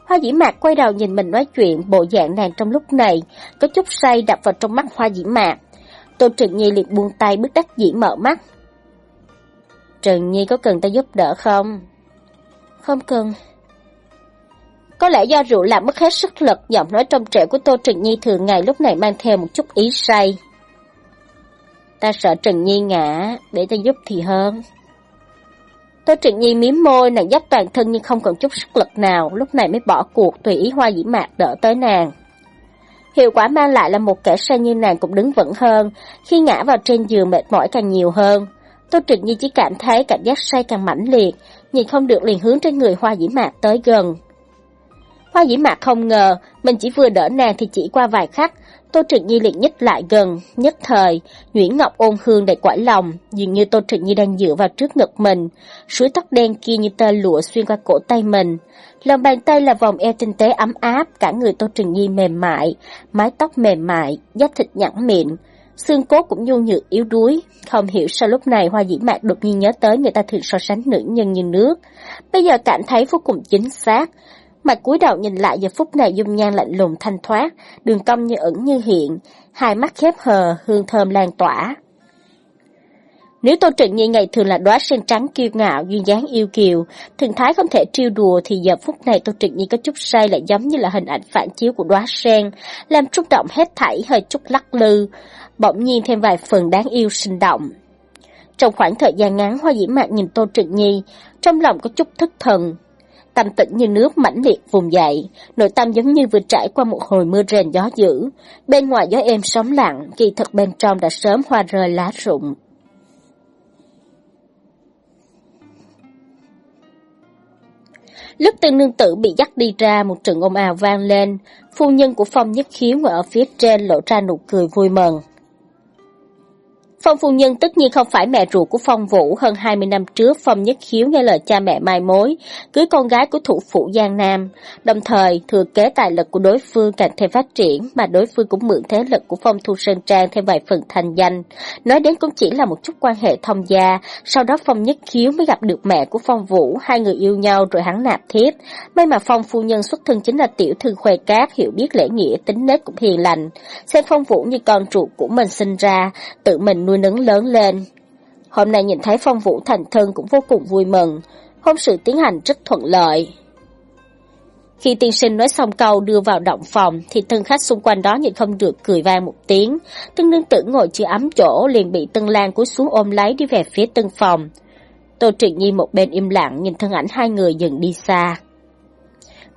Hoa dĩ mạc quay đầu nhìn mình nói chuyện, bộ dạng nàng trong lúc này, có chút say đập vào trong mắt hoa dĩ mạc. Tô Trần Nhi liền buông tay bước đắc dĩ mở mắt. trần Nhi có cần ta giúp đỡ không? Không cần. Có lẽ do rượu làm mất hết sức lực, giọng nói trong trẻo của Tô Trần Nhi thường ngày lúc này mang theo một chút ý say. Ta sợ trần Nhi ngã, để ta giúp thì hơn. Tô Trịnh Nhi miếm môi, nàng dốc toàn thân nhưng không còn chút sức lực nào, lúc này mới bỏ cuộc tùy ý hoa dĩ mạc đỡ tới nàng. Hiệu quả mang lại là một kẻ say như nàng cũng đứng vững hơn, khi ngã vào trên giường mệt mỏi càng nhiều hơn. Tô Trịnh Nhi chỉ cảm thấy cảm giác say càng mãnh liệt, nhìn không được liền hướng trên người hoa dĩ mạc tới gần. Hoa dĩ mạc không ngờ, mình chỉ vừa đỡ nàng thì chỉ qua vài khắc, Tô Trịnh Nhi liền nhích lại gần, nhất thời, Nguyễn Ngọc ôn hương đầy quải lòng, dường như Tô Trịnh Nhi đang dựa vào trước ngực mình, suối tóc đen kia như tơ lụa xuyên qua cổ tay mình. Lòng bàn tay là vòng eo tinh tế ấm áp, cả người Tô Trịnh Nhi mềm mại, mái tóc mềm mại, da thịt nhẵn mịn, xương cốt cũng nhu nhược yếu đuối. Không hiểu sao lúc này Hoa Dĩ Mạc đột nhiên nhớ tới người ta thường so sánh nữ nhân như nước. Bây giờ cảm thấy vô cùng chính xác, Mặt cúi đầu nhìn lại giờ phút này dung nhan lạnh lùng thanh thoát, đường cong như ẩn như hiện, hai mắt khép hờ, hương thơm lan tỏa. Nếu Tô Trịnh Nhi ngày thường là đóa sen trắng kiêu ngạo, duyên dáng yêu kiều, thường thái không thể trêu đùa thì giờ phút này Tô Trịnh Nhi có chút say lại giống như là hình ảnh phản chiếu của đóa sen, làm trúc động hết thảy hơi chút lắc lư, bỗng nhiên thêm vài phần đáng yêu sinh động. Trong khoảng thời gian ngắn, Hoa Dĩ Mạc nhìn Tô Trịnh Nhi, trong lòng có chút thức thần, tâm tĩnh như nước mãnh liệt vùng dậy, nội tâm giống như vừa trải qua một hồi mưa rền gió dữ. Bên ngoài gió êm sóng lặng, kỳ thực bên trong đã sớm hoa rơi lá rụng. Lúc tân nương tử bị dắt đi ra, một trận ồn ào vang lên, phu nhân của phong nhất khiếu ngồi ở phía trên lộ ra nụ cười vui mừng. Phong phu nhân tất nhiên không phải mẹ ruột của Phong Vũ, hơn 20 năm trước Phong Nhất Khiếu nghe lời cha mẹ mai mối, cưới con gái của thủ phủ Giang Nam, đồng thời thừa kế tài lực của đối phương càng thêm phát triển, mà đối phương cũng mượn thế lực của Phong Thu Sơn Trang thêm vài phần thành danh. Nói đến cũng chỉ là một chút quan hệ thông gia, sau đó Phong Nhất Khiếu mới gặp được mẹ của Phong Vũ, hai người yêu nhau rồi hắn nạp thiếp. May mà Phong phu nhân xuất thân chính là tiểu thư khuê cát, hiểu biết lễ nghĩa, tính nết cũng hiền lành. Xem Phong Vũ như con ruột của mình sinh ra, tự mình nuôi nuôi nấng lớn lên. Hôm nay nhìn thấy phong vũ thành thân cũng vô cùng vui mừng, hôn sự tiến hành rất thuận lợi. Khi tiên sinh nói xong câu đưa vào động phòng, thì thân khách xung quanh đó nhìn không được cười vang một tiếng. Tân nương tử ngồi chưa ấm chỗ liền bị Tân Lan cúi xuống ôm lấy đi về phía tân phòng. Tô Truyện Nhi một bên im lặng nhìn thân ảnh hai người dần đi xa.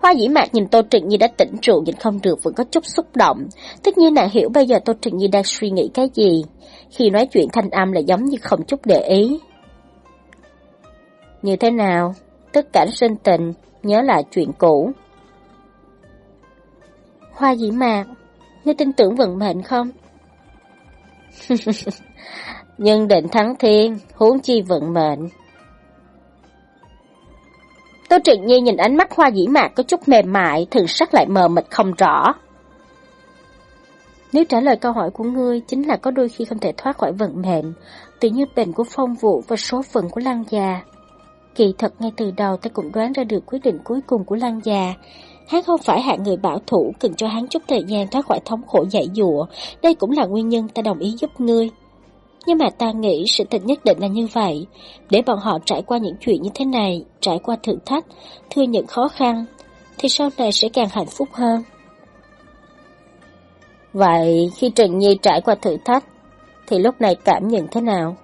Hoa dĩ mạc nhìn Tô Trịnh Nhi đã tỉnh rượu nhìn không được vẫn có chút xúc động. Tất nhiên nàng hiểu bây giờ Tô Trịnh Nhi đang suy nghĩ cái gì. Khi nói chuyện thanh âm là giống như không chút để ý. Như thế nào? Tất cả sinh tình, nhớ lại chuyện cũ. Hoa dĩ mạc, ngươi tin tưởng vận mệnh không? Nhân định thắng thiên, huống chi vận mệnh. Tô Trịnh Nhi nhìn ánh mắt hoa dĩ mạc có chút mềm mại, thường sắc lại mờ mịt không rõ. Nếu trả lời câu hỏi của ngươi chính là có đôi khi không thể thoát khỏi vận mệnh, tự như bệnh của phong vụ và số phận của lăng già. Kỳ thật ngay từ đầu ta cũng đoán ra được quyết định cuối cùng của lăng già. Hắn không phải hạng người bảo thủ cần cho hắn chút thời gian thoát khỏi thống khổ dạy dụa. Đây cũng là nguyên nhân ta đồng ý giúp ngươi. Nhưng mà ta nghĩ sự thật nhất định là như vậy. Để bọn họ trải qua những chuyện như thế này, trải qua thử thách, thừa nhận khó khăn, thì sau này sẽ càng hạnh phúc hơn. Vậy khi Trần Nhi trải qua thử thách, thì lúc này cảm nhận thế nào?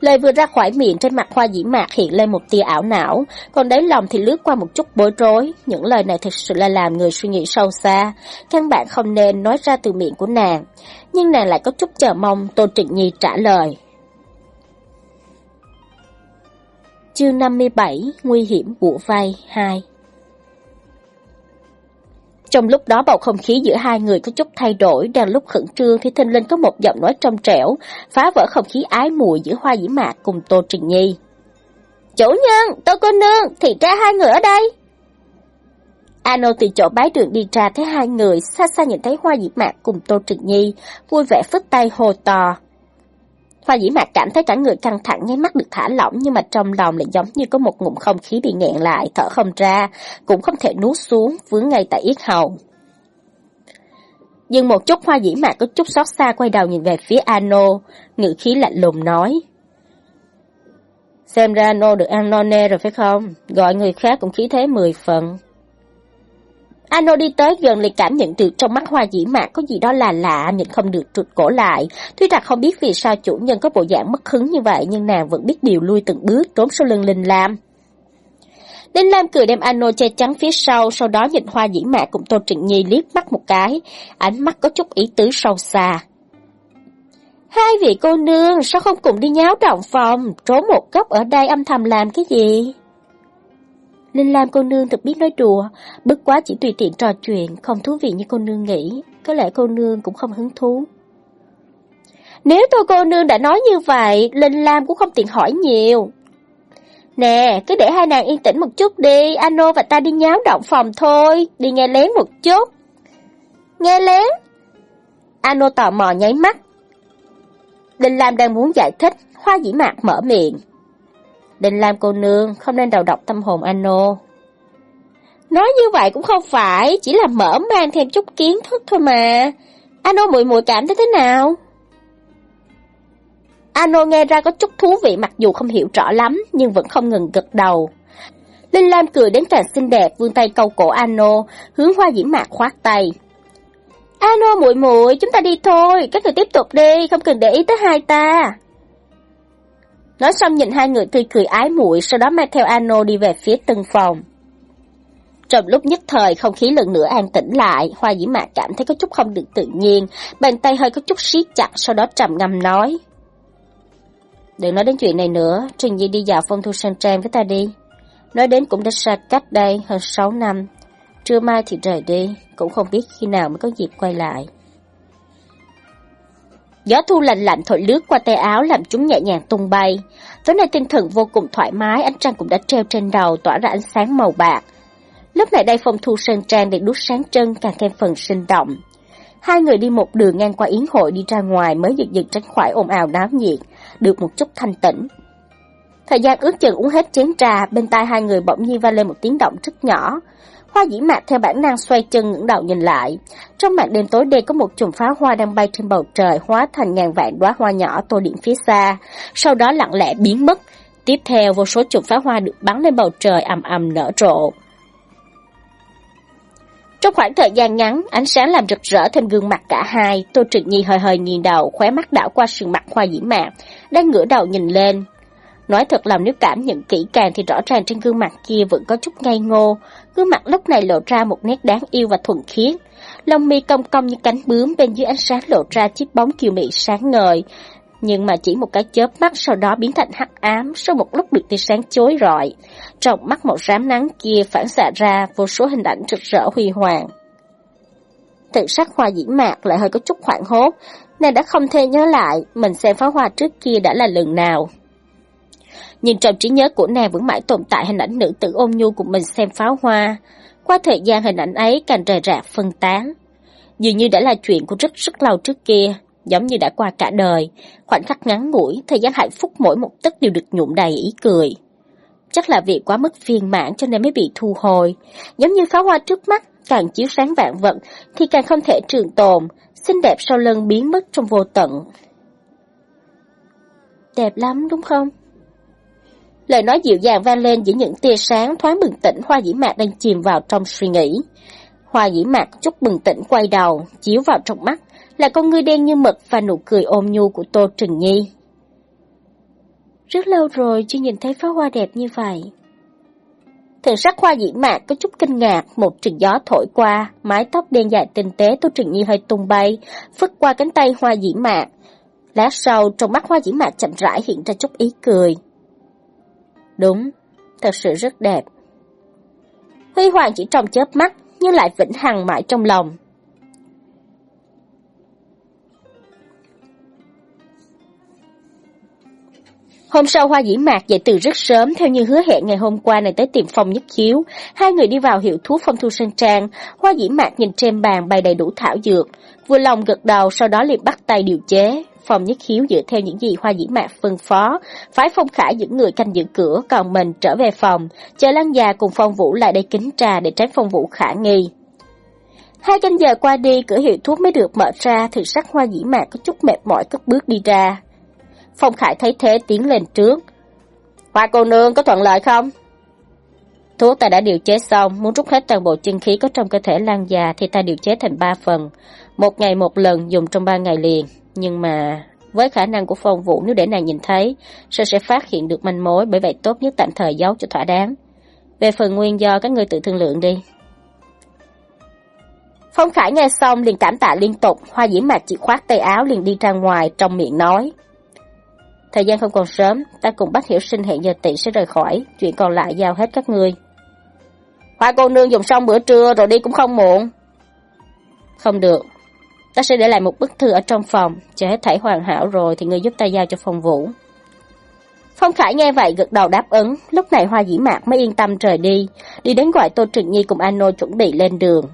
Lời vừa ra khỏi miệng trên mặt hoa dĩ mạc hiện lên một tia ảo não, còn đáy lòng thì lướt qua một chút bối rối. Những lời này thực sự là làm người suy nghĩ sâu xa, căn bản không nên nói ra từ miệng của nàng. Nhưng nàng lại có chút chờ mong Tô Trịnh Nhi trả lời. Chương 57 Nguy hiểm của vai 2 trong lúc đó bầu không khí giữa hai người có chút thay đổi, đang lúc khẩn trương thì thình linh có một giọng nói trong trẻo, phá vỡ không khí ái mùi giữa hoa dĩ mạc cùng Tô Trình Nhi. Chủ nhân, Tô cô nương, thì ra hai người ở đây. Ano từ chỗ bái đường đi ra thấy hai người, xa xa nhìn thấy hoa dĩ mạc cùng Tô Trình Nhi, vui vẻ phất tay hồ to. Hoa dĩ mạc cảm thấy cả người căng thẳng nháy mắt được thả lỏng nhưng mà trong lòng lại giống như có một ngụm không khí bị nghẹn lại, thở không ra, cũng không thể nuốt xuống, vướng ngay tại yết hầu. Nhưng một chút hoa dĩ mạc có chút xót xa quay đầu nhìn về phía Ano, ngữ khí lạnh lùng nói. Xem ra Ano được ăn nê rồi phải không? Gọi người khác cũng khí thế mười phần. Ano đi tới gần liền cảm nhận được trong mắt hoa dĩ mạc có gì đó là lạ, nhìn không được trụt cổ lại. Tuy rằng không biết vì sao chủ nhân có bộ dạng mất hứng như vậy, nhưng nàng vẫn biết điều lui từng bước trốn sau lưng Linh Lam. Linh Lam cười đem Ano che chắn phía sau, sau đó nhìn hoa dĩ mạc cùng Tô Trịnh Nhi liếc mắt một cái, ánh mắt có chút ý tứ sâu xa. Hai vị cô nương, sao không cùng đi nháo động phòng, trốn một góc ở đây âm thầm làm cái gì? Linh Lam cô nương thật biết nói đùa, bất quá chỉ tùy tiện trò chuyện, không thú vị như cô nương nghĩ, có lẽ cô nương cũng không hứng thú. Nếu tôi cô nương đã nói như vậy, Linh Lam cũng không tiện hỏi nhiều. Nè, cứ để hai nàng yên tĩnh một chút đi, Ano và ta đi nháo động phòng thôi, đi nghe lén một chút. Nghe lén? Ano tò mò nháy mắt. Linh Lam đang muốn giải thích, hoa dĩ mạc mở miệng đình Lam cô nương không nên đầu độc tâm hồn Ano. Nói như vậy cũng không phải, chỉ là mở mang thêm chút kiến thức thôi mà. Ano muội muội cảm thấy thế nào? Ano nghe ra có chút thú vị mặc dù không hiểu rõ lắm, nhưng vẫn không ngừng gật đầu. Linh Lam cười đến càng xinh đẹp, vươn tay câu cổ Ano, hướng hoa diễm mạc khoát tay. Ano muội muội, chúng ta đi thôi, các người tiếp tục đi, không cần để ý tới hai ta. Nói xong nhìn hai người tươi cười ái muội, sau đó mang theo Ano đi về phía tân phòng. Trong lúc nhất thời không khí lần nữa an tĩnh lại, Hoa Dĩ Mạc cảm thấy có chút không được tự nhiên, bàn tay hơi có chút siết chặt, sau đó trầm ngâm nói. Đừng nói đến chuyện này nữa, Trình Nhi đi dạo phong thu sang trang với ta đi. Nói đến cũng đã xa cách đây hơn 6 năm. Trưa mai thì rời đi, cũng không biết khi nào mới có dịp quay lại. Gió thu lạnh lạnh thổi lướt qua tay áo làm chúng nhẹ nhàng tung bay. Tối nay tinh thần vô cùng thoải mái, ánh trăng cũng đã treo trên đầu tỏa ra ánh sáng màu bạc. Lúc này đây phong thu sơn trang đèn đút sáng trân càng thêm phần sinh động. Hai người đi một đường ngang qua yến hội đi ra ngoài mới giật giật tránh khỏi ồn ào náo nhiệt, được một chút thanh tĩnh. Thời gian ước chừng uống hết chén trà, bên tai hai người bỗng nhiên vang lên một tiếng động rất nhỏ. Hoa dĩ mạc theo bản năng xoay chân ngẩng đầu nhìn lại. Trong màn đêm tối đen có một chùm pháo hoa đang bay trên bầu trời hóa thành ngàn vạn đóa hoa nhỏ tô điểm phía xa, sau đó lặng lẽ biến mất. Tiếp theo vô số chùm pháo hoa được bắn lên bầu trời ầm ầm nở rộ. Trong khoảng thời gian ngắn, ánh sáng làm rực rỡ thêm gương mặt cả hai, Tô Trực Nhi hơi hơi nhìn đầu, khóe mắt đảo qua sườn mặt hoa dĩ mạc, đang ngửa đầu nhìn lên. Nói thật lòng nếu cảm nhận kỹ càng thì rõ ràng trên gương mặt kia vẫn có chút ngây ngô, gương mặt lúc này lộ ra một nét đáng yêu và thuần khiết. Lông mi cong cong như cánh bướm bên dưới ánh sáng lộ ra chiếc bóng kiều mị sáng ngời, nhưng mà chỉ một cái chớp mắt sau đó biến thành hắc ám sau một lúc được tia sáng chối rọi. Trong mắt màu rám nắng kia phản xạ ra vô số hình ảnh rực rỡ huy hoàng. Tự sắc hoa dĩ mạc lại hơi có chút hoảng hốt, nên đã không thể nhớ lại mình xem pháo hoa trước kia đã là lần nào. Nhưng trong trí nhớ của nàng vẫn mãi tồn tại hình ảnh nữ tử ôn nhu của mình xem pháo hoa. Qua thời gian hình ảnh ấy càng rời rạc phân tán. Dường như đã là chuyện của rất rất lâu trước kia, giống như đã qua cả đời. Khoảnh khắc ngắn ngủi, thời gian hạnh phúc mỗi một tức đều được nhuộm đầy ý cười. Chắc là vì quá mức phiền mãn cho nên mới bị thu hồi. Giống như pháo hoa trước mắt, càng chiếu sáng vạn vận thì càng không thể trường tồn, xinh đẹp sau lưng biến mất trong vô tận. Đẹp lắm đúng không? Lời nói dịu dàng vang lên giữa những tia sáng thoáng bừng tỉnh Hoa Dĩ Mạc đang chìm vào trong suy nghĩ. Hoa Dĩ Mạc chút bừng tỉnh quay đầu, chiếu vào trong mắt, là con ngươi đen như mực và nụ cười ôm nhu của Tô Trừng Nhi. Rất lâu rồi chưa nhìn thấy pháo hoa đẹp như vậy. Thần sắc hoa dĩ mạc có chút kinh ngạc, một trận gió thổi qua, mái tóc đen dài tinh tế Tô Trừng Nhi hơi tung bay, phất qua cánh tay hoa dĩ mạc. Lát sau, trong mắt hoa dĩ mạc chậm rãi hiện ra chút ý cười. Đúng, thật sự rất đẹp. Huy hoàng chỉ trong chớp mắt, nhưng lại vĩnh hằng mãi trong lòng. Hôm sau Hoa Dĩ Mạc dậy từ rất sớm theo như hứa hẹn ngày hôm qua này tới tìm Phong Nhất Khiếu. Hai người đi vào hiệu thuốc Phong Thu Sơn Trang. Hoa Dĩ Mạc nhìn trên bàn bày đầy đủ thảo dược. Vừa lòng gật đầu sau đó liền bắt tay điều chế. Phong Nhất Hiếu dựa theo những gì Hoa Dĩ Mạc phân phó. Phái Phong Khải những người canh giữ cửa còn mình trở về phòng. Chờ Lăng già cùng Phong Vũ lại đây kính trà để tránh Phong Vũ khả nghi. Hai canh giờ qua đi, cửa hiệu thuốc mới được mở ra, thực sắc hoa dĩ mạc có chút mệt mỏi cất bước đi ra. Phong Khải thấy thế tiến lên trước. Hoa cô nương có thuận lợi không? Thuốc ta đã điều chế xong, muốn rút hết toàn bộ chân khí có trong cơ thể lan già thì ta điều chế thành ba phần. Một ngày một lần dùng trong ba ngày liền. Nhưng mà với khả năng của phong vũ nếu để nàng nhìn thấy, sẽ sẽ phát hiện được manh mối bởi vậy tốt nhất tạm thời giấu cho thỏa đáng. Về phần nguyên do các ngươi tự thương lượng đi. Phong Khải nghe xong liền cảm tạ liên tục, hoa diễm mạc chỉ khoát tay áo liền đi ra ngoài trong miệng nói. Thời gian không còn sớm, ta cùng bắt hiểu sinh hẹn giờ tỷ sẽ rời khỏi, chuyện còn lại giao hết các ngươi. Hoa cô nương dùng xong bữa trưa rồi đi cũng không muộn. Không được. Ta sẽ để lại một bức thư ở trong phòng, chờ hết thảy hoàn hảo rồi thì ngươi giúp ta giao cho phòng vũ. Phong Khải nghe vậy gật đầu đáp ứng, lúc này Hoa Dĩ Mạc mới yên tâm rời đi, đi đến gọi Tô Trừng Nhi cùng Ano chuẩn bị lên đường.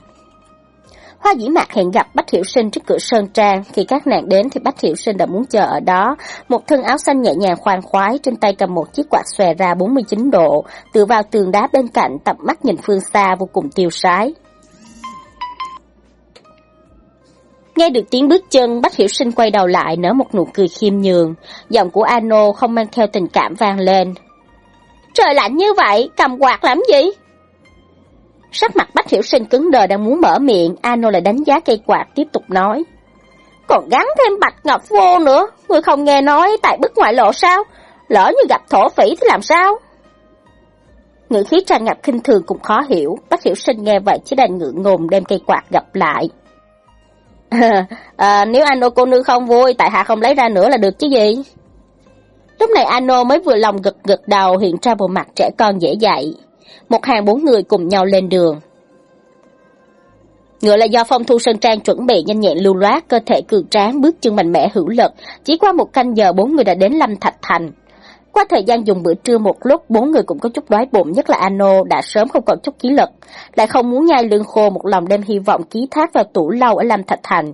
Hoa Dĩ Mạc hẹn gặp Bách Hiểu Sinh trước cửa Sơn Trang, khi các nàng đến thì Bách Hiểu Sinh đã muốn chờ ở đó, một thân áo xanh nhẹ nhàng khoan khoái, trên tay cầm một chiếc quạt xòe ra 49 độ, tựa vào tường đá bên cạnh, tập mắt nhìn phương xa vô cùng tiêu sái. Nghe được tiếng bước chân, Bách Hiểu Sinh quay đầu lại nở một nụ cười khiêm nhường. Giọng của Ano không mang theo tình cảm vang lên. Trời lạnh như vậy, cầm quạt làm gì? Sắc mặt Bách Hiểu Sinh cứng đờ đang muốn mở miệng, Ano lại đánh giá cây quạt tiếp tục nói. Còn gắn thêm bạch ngọc vô nữa, người không nghe nói tại bức ngoại lộ sao? Lỡ như gặp thổ phỉ thì làm sao? Ngữ khí tràn ngập kinh thường cũng khó hiểu, Bách Hiểu Sinh nghe vậy chỉ đành ngượng ngùng đem cây quạt gặp lại. à, nếu Ano cô nương không vui, tại hạ không lấy ra nữa là được chứ gì? Lúc này Ano mới vừa lòng gật gật đầu hiện ra bộ mặt trẻ con dễ dạy. Một hàng bốn người cùng nhau lên đường. Ngựa là do phong thu sơn trang chuẩn bị nhanh nhẹn lưu loát, cơ thể cường tráng, bước chân mạnh mẽ hữu lực. Chỉ qua một canh giờ bốn người đã đến Lâm Thạch Thành. Qua thời gian dùng bữa trưa một lúc, bốn người cũng có chút đói bụng, nhất là Ano đã sớm không còn chút khí lực, lại không muốn nhai lương khô một lòng đem hy vọng ký thác vào tủ lâu ở Lâm Thạch Thành.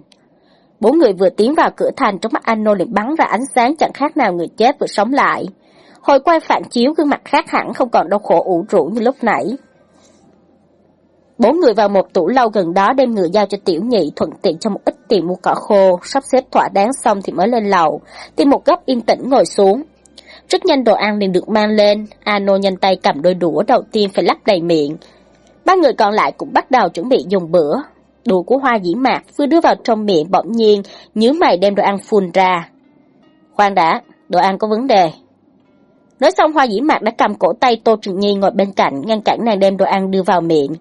Bốn người vừa tiến vào cửa thành trong mắt Ano liền bắn ra ánh sáng chẳng khác nào người chết vừa sống lại. Hồi quay phản chiếu gương mặt khác hẳn không còn đau khổ ủ rũ như lúc nãy. Bốn người vào một tủ lâu gần đó đem ngựa giao cho tiểu nhị thuận tiện cho một ít tiền mua cỏ khô, sắp xếp thỏa đáng xong thì mới lên lầu, tìm một góc yên tĩnh ngồi xuống. Rất nhanh đồ ăn liền được mang lên, Ano nhanh tay cầm đôi đũa đầu tiên phải lắp đầy miệng. Ba người còn lại cũng bắt đầu chuẩn bị dùng bữa. Đũa của hoa dĩ mạc vừa đưa vào trong miệng bỗng nhiên, nhớ mày đem đồ ăn phun ra. Khoan đã, đồ ăn có vấn đề. Nói xong hoa dĩ mạc đã cầm cổ tay Tô Trừng Nhi ngồi bên cạnh, ngăn cản nàng đem đồ ăn đưa vào miệng.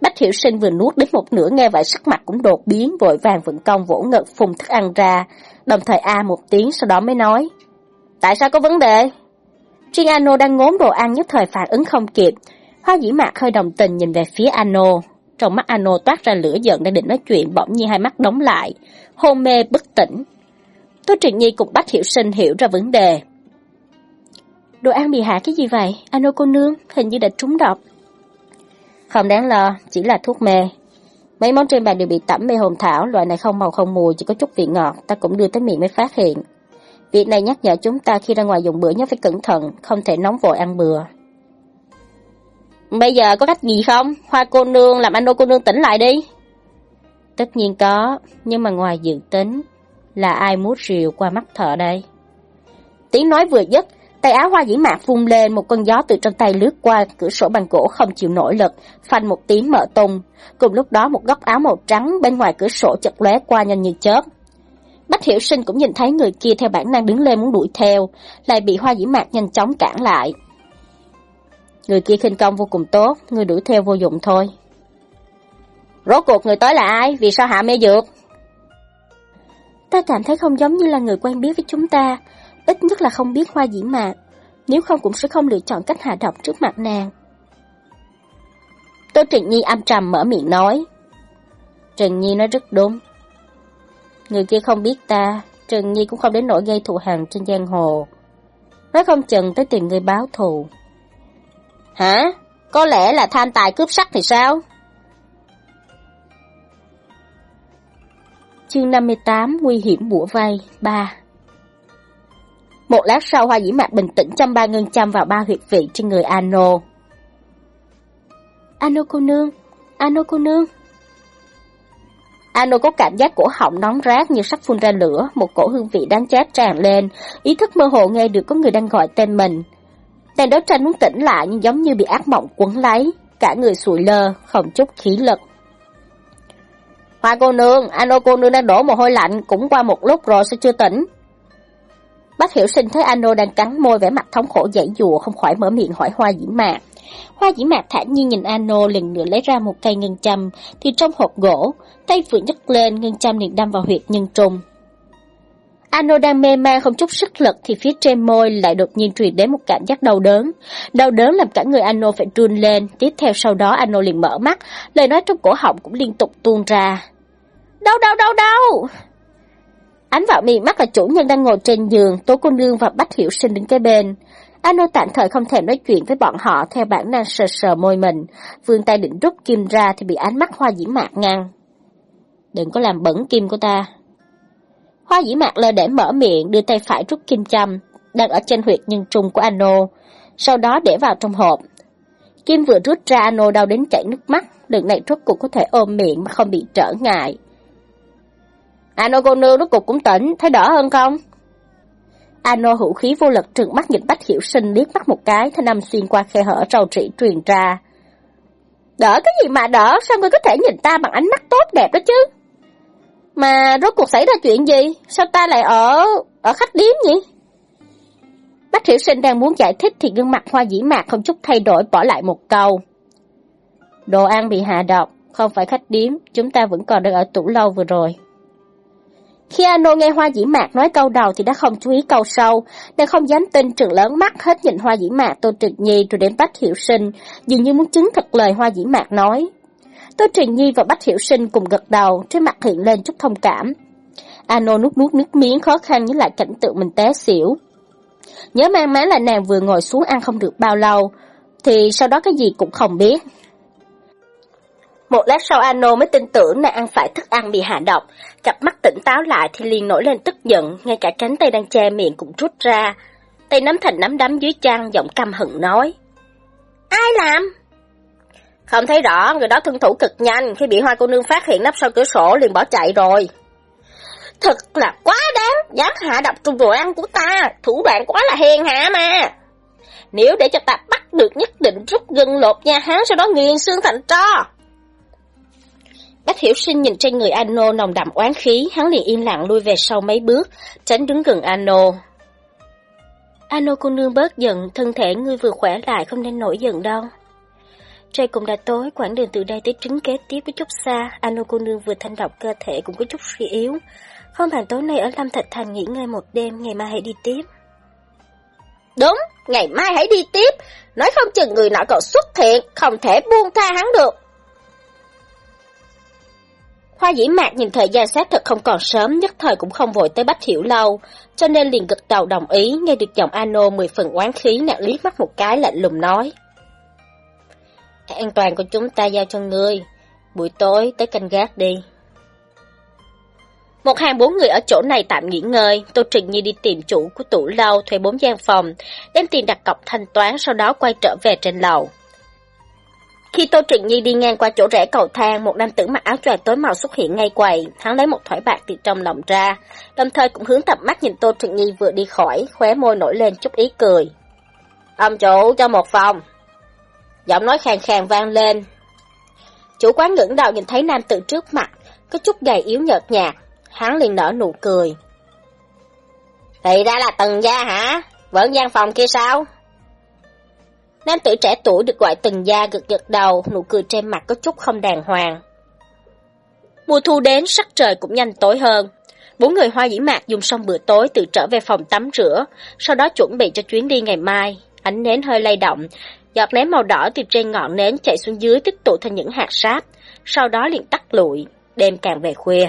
Bách Hiểu Sinh vừa nuốt đến một nửa nghe vậy sắc mặt cũng đột biến, vội vàng vận công vỗ ngực phun thức ăn ra, đồng thời a một tiếng sau đó mới nói. Tại sao có vấn đề? Riêng Ano đang ngốn đồ ăn nhất thời phản ứng không kịp. Hoa dĩ mạc hơi đồng tình nhìn về phía Ano. Trong mắt Ano toát ra lửa giận đang định nói chuyện bỗng nhiên hai mắt đóng lại, hôn mê bất tỉnh. Tô Trịnh Nhi cũng bắt hiểu sinh hiểu ra vấn đề. Đồ ăn bị hạ cái gì vậy? Ano cô nương, hình như đã trúng độc. Không đáng lo, chỉ là thuốc mê. Mấy món trên bàn đều bị tẩm mê hồn thảo, loại này không màu không mùi, chỉ có chút vị ngọt, ta cũng đưa tới miệng mới phát hiện. Việc này nhắc nhở chúng ta khi ra ngoài dùng bữa nhớ phải cẩn thận, không thể nóng vội ăn bừa. Bây giờ có cách gì không? Hoa cô nương làm anh đô cô nương tỉnh lại đi. Tất nhiên có, nhưng mà ngoài dự tính, là ai mút rìu qua mắt thợ đây? Tiếng nói vừa dứt, tay áo hoa dĩ mạc vung lên, một con gió từ trong tay lướt qua cửa sổ bằng gỗ không chịu nổi lực, phanh một tiếng mở tung. Cùng lúc đó một góc áo màu trắng bên ngoài cửa sổ chật lóe qua nhanh như chớp. Bách Hiểu Sinh cũng nhìn thấy người kia theo bản năng đứng lên muốn đuổi theo, lại bị Hoa Dĩ Mạc nhanh chóng cản lại. Người kia khinh công vô cùng tốt, người đuổi theo vô dụng thôi. Rốt cuộc người tới là ai? Vì sao hạ mê dược? Ta cảm thấy không giống như là người quen biết với chúng ta, ít nhất là không biết Hoa Dĩ Mạc, nếu không cũng sẽ không lựa chọn cách hạ độc trước mặt nàng. Tô Trịnh Nhi âm trầm mở miệng nói. Trần Nhi nói rất đúng, Người kia không biết ta, Trần Nhi cũng không đến nỗi gây thù hằn trên giang hồ. Nói không chừng tới tìm người báo thù. Hả? Có lẽ là tham tài cướp sắc thì sao? Chương 58 Nguy hiểm bủa vây 3 Một lát sau Hoa Dĩ Mạc bình tĩnh chăm ba ngân chăm vào ba huyệt vị trên người Ano. Ano cô nương, Ano cô nương. Ano có cảm giác cổ họng nóng rát như sắp phun ra lửa, một cổ hương vị đáng chát tràn lên, ý thức mơ hồ nghe được có người đang gọi tên mình. Tên đấu tranh muốn tỉnh lại nhưng giống như bị ác mộng quấn lấy, cả người sụi lơ, không chút khí lực. Hoa cô nương, Ano cô nương đang đổ mồ hôi lạnh, cũng qua một lúc rồi sao chưa tỉnh? Bác hiểu sinh thấy Ano đang cắn môi vẻ mặt thống khổ dãy dùa không khỏi mở miệng hỏi Hoa Dĩ Mạc. Hoa dĩ mạc thản nhiên nhìn Ano lần nữa lấy ra một cây ngân châm, thì trong hộp gỗ, tay vừa nhấc lên ngân châm liền đâm vào huyệt nhân trung. Ano đang mê man không chút sức lực thì phía trên môi lại đột nhiên truyền đến một cảm giác đau đớn. Đau đớn làm cả người Ano phải run lên, tiếp theo sau đó Ano liền mở mắt, lời nói trong cổ họng cũng liên tục tuôn ra. Đau đau đau đau! Ánh vào mi mắt là chủ nhân đang ngồi trên giường, Tố Cô Nương và Bách Hiểu Sinh đứng kế bên. Ano tạm thời không thèm nói chuyện với bọn họ theo bản năng sờ sờ môi mình, vươn tay định rút kim ra thì bị ánh mắt hoa dĩ mạc ngăn. Đừng có làm bẩn kim của ta. Hoa dĩ mạc lơ để mở miệng đưa tay phải rút kim châm, đang ở trên huyệt nhân trung của Ano, sau đó để vào trong hộp. Kim vừa rút ra Ano đau đến chảy nước mắt, lần này rốt cuộc có thể ôm miệng mà không bị trở ngại. Ano cô nương rốt cuộc cũng tỉnh, thấy đỡ hơn không? Ano hữu khí vô lực trừng mắt nhìn Bách Hiểu Sinh liếc mắt một cái, thanh âm xuyên qua khe hở rầu rĩ truyền ra. Đỡ cái gì mà đỡ, sao ngươi có thể nhìn ta bằng ánh mắt tốt đẹp đó chứ? Mà rốt cuộc xảy ra chuyện gì? Sao ta lại ở... ở khách điếm nhỉ? Bách Hiểu Sinh đang muốn giải thích thì gương mặt hoa dĩ mạc không chút thay đổi bỏ lại một câu. Đồ ăn bị hạ độc, không phải khách điếm, chúng ta vẫn còn đang ở tủ lâu vừa rồi. Khi Ano nghe Hoa Dĩ Mạc nói câu đầu thì đã không chú ý câu sau, nên không dám tin trường lớn mắt hết nhìn Hoa Dĩ Mạc Tô Trịnh Nhi rồi đến Bách Hiểu Sinh, dường như muốn chứng thật lời Hoa Dĩ Mạc nói. Tô Trịnh Nhi và Bách Hiểu Sinh cùng gật đầu, trên mặt hiện lên chút thông cảm. Ano nuốt nuốt nước miếng khó khăn nhớ lại cảnh tượng mình té xỉu. Nhớ mang má là nàng vừa ngồi xuống ăn không được bao lâu, thì sau đó cái gì cũng không biết. Một lát sau Ano mới tin tưởng nàng ăn phải thức ăn bị hạ độc, cặp mắt tỉnh táo lại thì liền nổi lên tức giận, ngay cả cánh tay đang che miệng cũng rút ra. Tay nắm thành nắm đấm dưới chăn, giọng căm hận nói. Ai làm? Không thấy rõ, người đó thân thủ cực nhanh, khi bị hoa cô nương phát hiện nắp sau cửa sổ liền bỏ chạy rồi. Thật là quá đáng, dám hạ độc trong đồ ăn của ta, thủ đoạn quá là hèn hạ mà. Nếu để cho ta bắt được nhất định rút gân lột nha hắn sau đó nghiền xương thành tro. Bách Hiểu Sinh nhìn trên người Ano nồng đậm oán khí, hắn liền im lặng lui về sau mấy bước, tránh đứng gần Ano. Ano cô nương bớt giận, thân thể ngươi vừa khỏe lại không nên nổi giận đâu. Trời cũng đã tối, quãng đường từ đây tới trứng kế tiếp có chút xa, Ano cô nương vừa thanh độc cơ thể cũng có chút suy yếu. Không bằng tối nay ở Lâm Thạch Thành nghỉ ngơi một đêm, ngày mai hãy đi tiếp. Đúng, ngày mai hãy đi tiếp, nói không chừng người nọ còn xuất hiện, không thể buông tha hắn được. Hoa dĩ mạc nhìn thời gian xác thật không còn sớm, nhất thời cũng không vội tới Bách Hiểu Lâu, cho nên liền gật đầu đồng ý, nghe được giọng Ano mười phần oán khí nặng liếc mắt một cái lạnh lùng nói. An toàn của chúng ta giao cho ngươi, buổi tối tới canh gác đi. Một hàng bốn người ở chỗ này tạm nghỉ ngơi, Tô Trình Nhi đi tìm chủ của tủ lâu thuê bốn gian phòng, đem tiền đặt cọc thanh toán sau đó quay trở về trên lầu. Khi Tô Trịnh Nhi đi ngang qua chỗ rẽ cầu thang, một nam tử mặc áo choàng tối màu xuất hiện ngay quầy, hắn lấy một thỏi bạc từ trong lòng ra, đồng thời cũng hướng tập mắt nhìn Tô Trịnh Nhi vừa đi khỏi, khóe môi nổi lên chút ý cười. Ông chủ cho một phòng. Giọng nói khàn khàn vang lên. Chủ quán ngẩng đầu nhìn thấy nam tử trước mặt, có chút gầy yếu nhợt nhạt, hắn liền nở nụ cười. Thì ra là tầng gia hả? Vẫn gian phòng kia sao? Nam tử trẻ tuổi được gọi từng gia gật gật đầu, nụ cười trên mặt có chút không đàng hoàng. Mùa thu đến, sắc trời cũng nhanh tối hơn. Bốn người hoa dĩ mạc dùng xong bữa tối tự trở về phòng tắm rửa, sau đó chuẩn bị cho chuyến đi ngày mai. Ánh nến hơi lay động, giọt nến màu đỏ từ trên ngọn nến chạy xuống dưới tích tụ thành những hạt sáp, sau đó liền tắt lụi, đêm càng về khuya.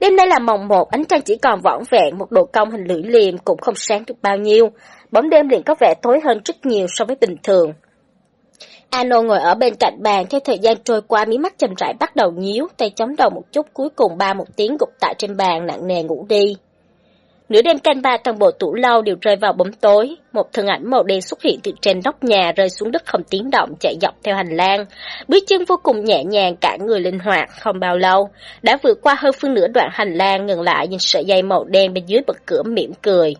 Đêm nay là mồng một, ánh trăng chỉ còn võng vẹn, một độ cong hình lưỡi liềm cũng không sáng được bao nhiêu, bóng đêm liền có vẻ tối hơn rất nhiều so với bình thường. Ano ngồi ở bên cạnh bàn, theo thời gian trôi qua mí mắt chầm rãi bắt đầu nhíu, tay chống đầu một chút cuối cùng ba một tiếng gục tại trên bàn nặng nề ngủ đi. Nửa đêm canh ba toàn bộ tủ lâu đều rơi vào bóng tối, một thân ảnh màu đen xuất hiện từ trên nóc nhà rơi xuống đất không tiếng động chạy dọc theo hành lang. Bước chân vô cùng nhẹ nhàng cả người linh hoạt, không bao lâu, đã vượt qua hơn phương nửa đoạn hành lang ngừng lại nhìn sợi dây màu đen bên dưới bậc cửa mỉm cười.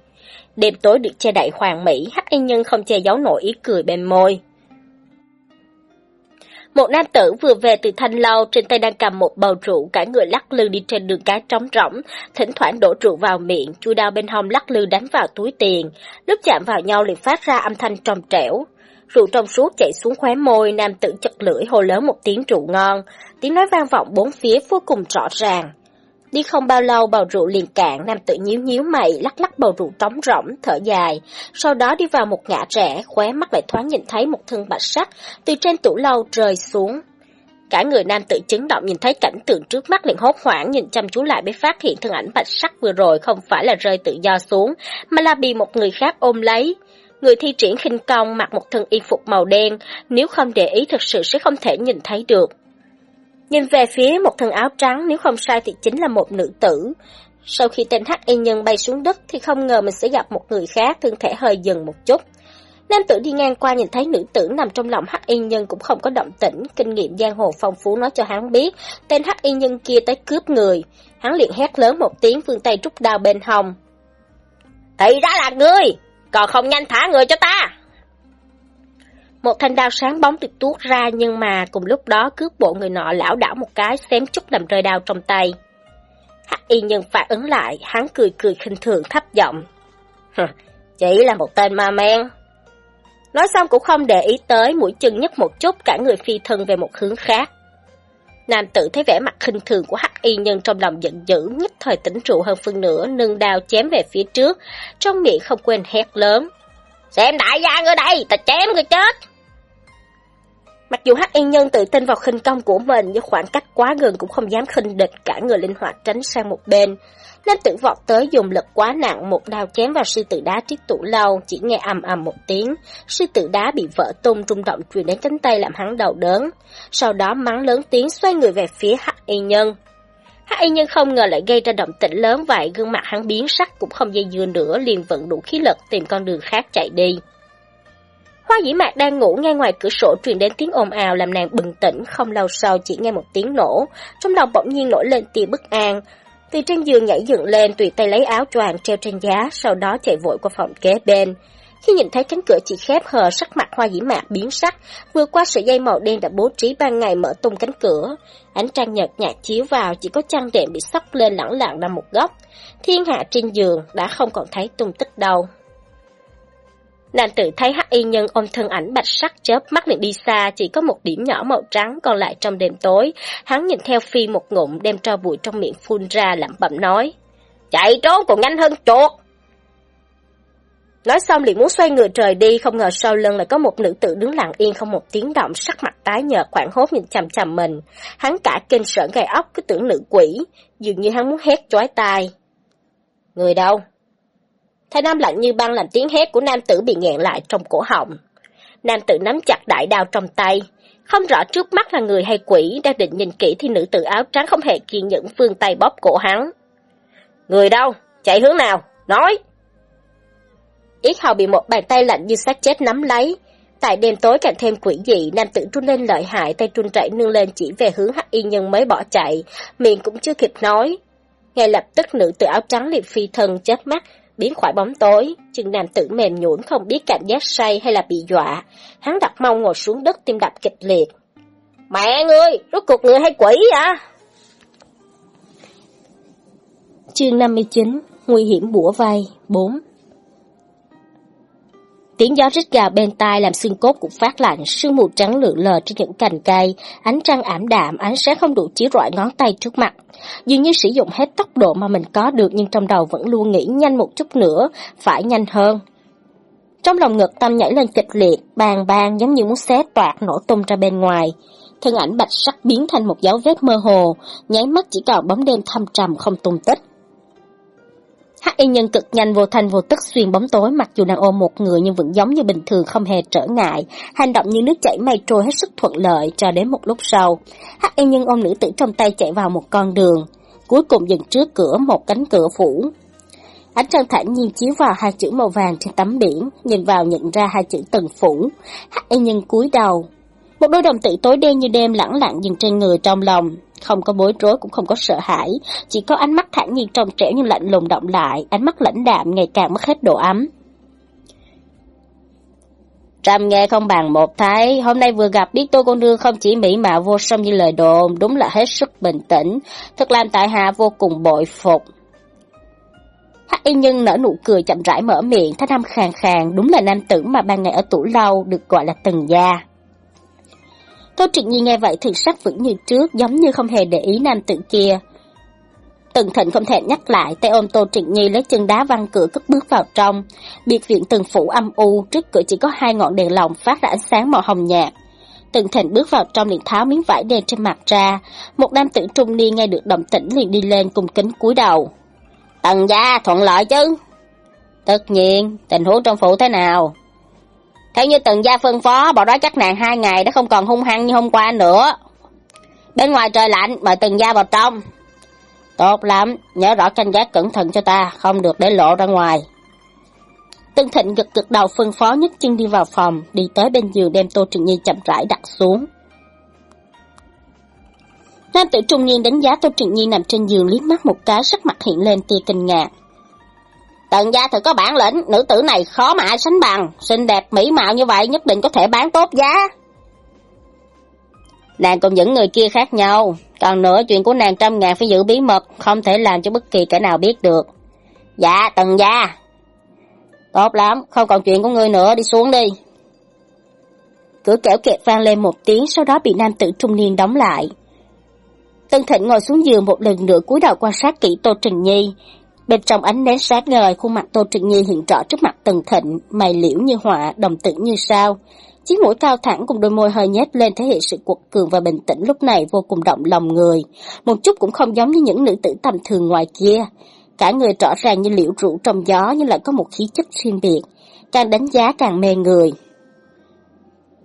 Đêm tối được che đậy hoàng mỹ, hắc y nhân không che giấu nổi ý cười bên môi. Một nam tử vừa về từ thanh lâu, trên tay đang cầm một bầu rượu, cả người lắc lư đi trên đường cái trống rỗng, thỉnh thoảng đổ rượu vào miệng, chui đao bên hông lắc lư đánh vào túi tiền, lúc chạm vào nhau liền phát ra âm thanh trong trẻo. Rượu trong suốt chảy xuống khóe môi, nam tử chật lưỡi hô lớn một tiếng rượu ngon, tiếng nói vang vọng bốn phía vô cùng rõ ràng. Đi không bao lâu bầu rượu liền cạn, nam tự nhíu nhíu mày, lắc lắc bầu rượu trống rỗng, thở dài. Sau đó đi vào một ngã rẽ, khóe mắt lại thoáng nhìn thấy một thân bạch sắc từ trên tủ lâu rơi xuống. Cả người nam tự chứng động nhìn thấy cảnh tượng trước mắt liền hốt hoảng nhìn chăm chú lại mới phát hiện thân ảnh bạch sắc vừa rồi không phải là rơi tự do xuống, mà là bị một người khác ôm lấy. Người thi triển khinh công mặc một thân y phục màu đen, nếu không để ý thật sự sẽ không thể nhìn thấy được. Nhìn về phía một thân áo trắng nếu không sai thì chính là một nữ tử. Sau khi tên hắc y nhân bay xuống đất thì không ngờ mình sẽ gặp một người khác thân thể hơi dừng một chút. Nam tử đi ngang qua nhìn thấy nữ tử nằm trong lòng hắc y nhân cũng không có động tĩnh, kinh nghiệm giang hồ phong phú nói cho hắn biết, tên hắc y nhân kia tới cướp người. Hắn liền hét lớn một tiếng phương tay trúc đao bên hồng. Thì ra là ngươi, còn không nhanh thả người cho ta. Một thanh đao sáng bóng được tuốt ra nhưng mà cùng lúc đó cướp bộ người nọ lão đảo một cái xém chút làm rơi đao trong tay. Hắc y nhân phản ứng lại, hắn cười cười khinh thường thấp giọng. Chỉ là một tên ma men. Nói xong cũng không để ý tới mũi chân nhất một chút cả người phi thân về một hướng khác. Nam tử thấy vẻ mặt khinh thường của hắc y nhân trong lòng giận dữ, nhất thời tỉnh trụ hơn phân nửa, nâng đao chém về phía trước, trong miệng không quên hét lớn. Xem đại gia ở đây, ta chém người chết! Mặc dù hắc yên nhân tự tin vào khinh công của mình nhưng khoảng cách quá gần cũng không dám khinh địch cả người linh hoạt tránh sang một bên. Nam tử vọt tới dùng lực quá nặng một đao chém vào sư tử đá trước tủ lâu, chỉ nghe ầm ầm một tiếng, sư tử đá bị vỡ tung rung động truyền đến cánh tay làm hắn đầu đớn. Sau đó mắng lớn tiếng xoay người về phía hắc y nhân. Hắc y nhân không ngờ lại gây ra động tĩnh lớn vậy, gương mặt hắn biến sắc cũng không dây dưa nữa, liền vận đủ khí lực tìm con đường khác chạy đi. Hoa dĩ mạc đang ngủ ngay ngoài cửa sổ truyền đến tiếng ồn ào làm nàng bừng tỉnh, không lâu sau chỉ nghe một tiếng nổ, trong lòng bỗng nhiên nổi lên tia bất an. Từ trên giường nhảy dựng lên, tùy tay lấy áo choàng treo trên giá, sau đó chạy vội qua phòng kế bên. Khi nhìn thấy cánh cửa chỉ khép hờ, sắc mặt hoa dĩ mạc biến sắc, vừa qua sợi dây màu đen đã bố trí ban ngày mở tung cánh cửa. Ánh trăng nhật nhạt chiếu vào, chỉ có chăn đệm bị sóc lên lẳng lặng nằm một góc. Thiên hạ trên giường đã không còn thấy tung tích đâu. Nàng tự thấy hắc y nhân ôm thân ảnh bạch sắc chớp mắt liền đi xa, chỉ có một điểm nhỏ màu trắng còn lại trong đêm tối. Hắn nhìn theo phi một ngụm đem cho bụi trong miệng phun ra lẩm bẩm nói. Chạy trốn còn nhanh hơn chuột! Nói xong liền muốn xoay người trời đi, không ngờ sau lưng lại có một nữ tử đứng lặng yên không một tiếng động, sắc mặt tái nhợt khoảng hốt nhìn chằm chằm mình. Hắn cả kinh sợ gai óc cứ tưởng nữ quỷ, dường như hắn muốn hét chói tai. Người đâu? Thái Nam lạnh như băng làm tiếng hét của nam tử bị nghẹn lại trong cổ họng. Nam tử nắm chặt đại đao trong tay. Không rõ trước mắt là người hay quỷ, đang định nhìn kỹ thì nữ tử áo trắng không hề kiên nhẫn phương tay bóp cổ hắn. Người đâu? Chạy hướng nào? Nói! Yết hầu bị một bàn tay lạnh như xác chết nắm lấy. Tại đêm tối càng thêm quỷ dị, nam tử trun lên lợi hại, tay trun chạy nương lên chỉ về hướng hắc y nhân mới bỏ chạy, miệng cũng chưa kịp nói. Ngay lập tức nữ tử áo trắng liền phi thân chết mắt, biến khỏi bóng tối, chừng nam tử mềm nhũn không biết cảm giác say hay là bị dọa. Hắn đặt mông ngồi xuống đất tim đập kịch liệt. Mẹ ngươi, rốt cuộc người hay quỷ à? Chương 59 Nguy hiểm bủa vai 4 Tiếng gió rít gào bên tai làm xương cốt cũng phát lạnh, sương mù trắng lượn lờ trên những cành cây, ánh trăng ảm đạm, ánh sáng không đủ chiếu rọi ngón tay trước mặt. Dường như sử dụng hết tốc độ mà mình có được nhưng trong đầu vẫn luôn nghĩ nhanh một chút nữa, phải nhanh hơn. Trong lòng ngực tâm nhảy lên kịch liệt, bàn bàn giống như muốn xé toạc nổ tung ra bên ngoài. Thân ảnh bạch sắc biến thành một dấu vết mơ hồ, nháy mắt chỉ còn bóng đêm thâm trầm không tung tích. Hắc y nhân cực nhanh vô thanh vô tức xuyên bóng tối mặc dù đang ôm một người nhưng vẫn giống như bình thường không hề trở ngại, hành động như nước chảy mây trôi hết sức thuận lợi cho đến một lúc sau. Hắc y nhân ôm nữ tử trong tay chạy vào một con đường, cuối cùng dừng trước cửa một cánh cửa phủ. Ánh trăng thản nhiên chiếu vào hai chữ màu vàng trên tấm biển, nhìn vào nhận ra hai chữ tần phủ. Hắc y nhân cúi đầu. Một đôi đồng tử tối đen như đêm lẳng lặng nhìn trên người trong lòng, không có bối rối cũng không có sợ hãi, chỉ có ánh mắt thản nhiên trong trẻo nhưng lạnh lùng động lại, ánh mắt lãnh đạm ngày càng mất hết độ ấm. Trăm nghe không bằng một thái, hôm nay vừa gặp biết tôi con nương không chỉ mỹ mạo vô song như lời đồn, đúng là hết sức bình tĩnh, thật làm tại hạ vô cùng bội phục. Hắc y nhân nở nụ cười chậm rãi mở miệng, thanh âm khàn khàn, đúng là nam tử mà ban ngày ở tủ lâu được gọi là từng gia. Tô Trịnh Nhi nghe vậy thì sắc vững như trước, giống như không hề để ý nam tử kia. Tần Thịnh không thể nhắc lại, tay ôm Tô Trịnh Nhi lấy chân đá văng cửa cất bước vào trong. Biệt viện từng phủ âm u, trước cửa chỉ có hai ngọn đèn lồng phát ra ánh sáng màu hồng nhạt. Tần Thịnh bước vào trong liền tháo miếng vải đen trên mặt ra. Một nam tử trung niên nghe được động tĩnh liền đi lên cùng kính cúi đầu. Tần gia thuận lợi chứ? Tất nhiên, tình huống trong phủ thế nào? Theo như từng gia phân phó, bảo đó chắc nàng hai ngày đã không còn hung hăng như hôm qua nữa. Bên ngoài trời lạnh, mời từng gia vào trong. Tốt lắm, nhớ rõ canh gác cẩn thận cho ta, không được để lộ ra ngoài. Tân Thịnh gật gật đầu phân phó nhất chân đi vào phòng, đi tới bên giường đem Tô Trừng Nhi chậm rãi đặt xuống. Nam tử trung niên đánh giá Tô Trừng Nhi nằm trên giường liếc mắt một cái sắc mặt hiện lên tia kinh ngạc. Tần gia thật có bản lĩnh, nữ tử này khó mà ai sánh bằng, xinh đẹp mỹ mạo như vậy nhất định có thể bán tốt giá. Nàng cùng những người kia khác nhau, còn nữa chuyện của nàng trăm ngàn phải giữ bí mật, không thể làm cho bất kỳ kẻ nào biết được. Dạ, tần gia. Tốt lắm, không còn chuyện của ngươi nữa, đi xuống đi. Cửa kẻo kẹt vang lên một tiếng, sau đó bị nam tử trung niên đóng lại. Tân Thịnh ngồi xuống giường một lần nữa cúi đầu quan sát kỹ Tô Trình Nhi. Bên trong ánh nến sáng ngời, khuôn mặt Tô trịnh Nhi hiện rõ trước mặt Tần Thịnh, mày liễu như họa, đồng tử như sao. Chiếc mũi cao thẳng cùng đôi môi hơi nhếch lên thể hiện sự quật cường và bình tĩnh lúc này vô cùng động lòng người. Một chút cũng không giống như những nữ tử tầm thường ngoài kia. Cả người rõ ràng như liễu rũ trong gió nhưng lại có một khí chất riêng biệt. Càng đánh giá càng mê người.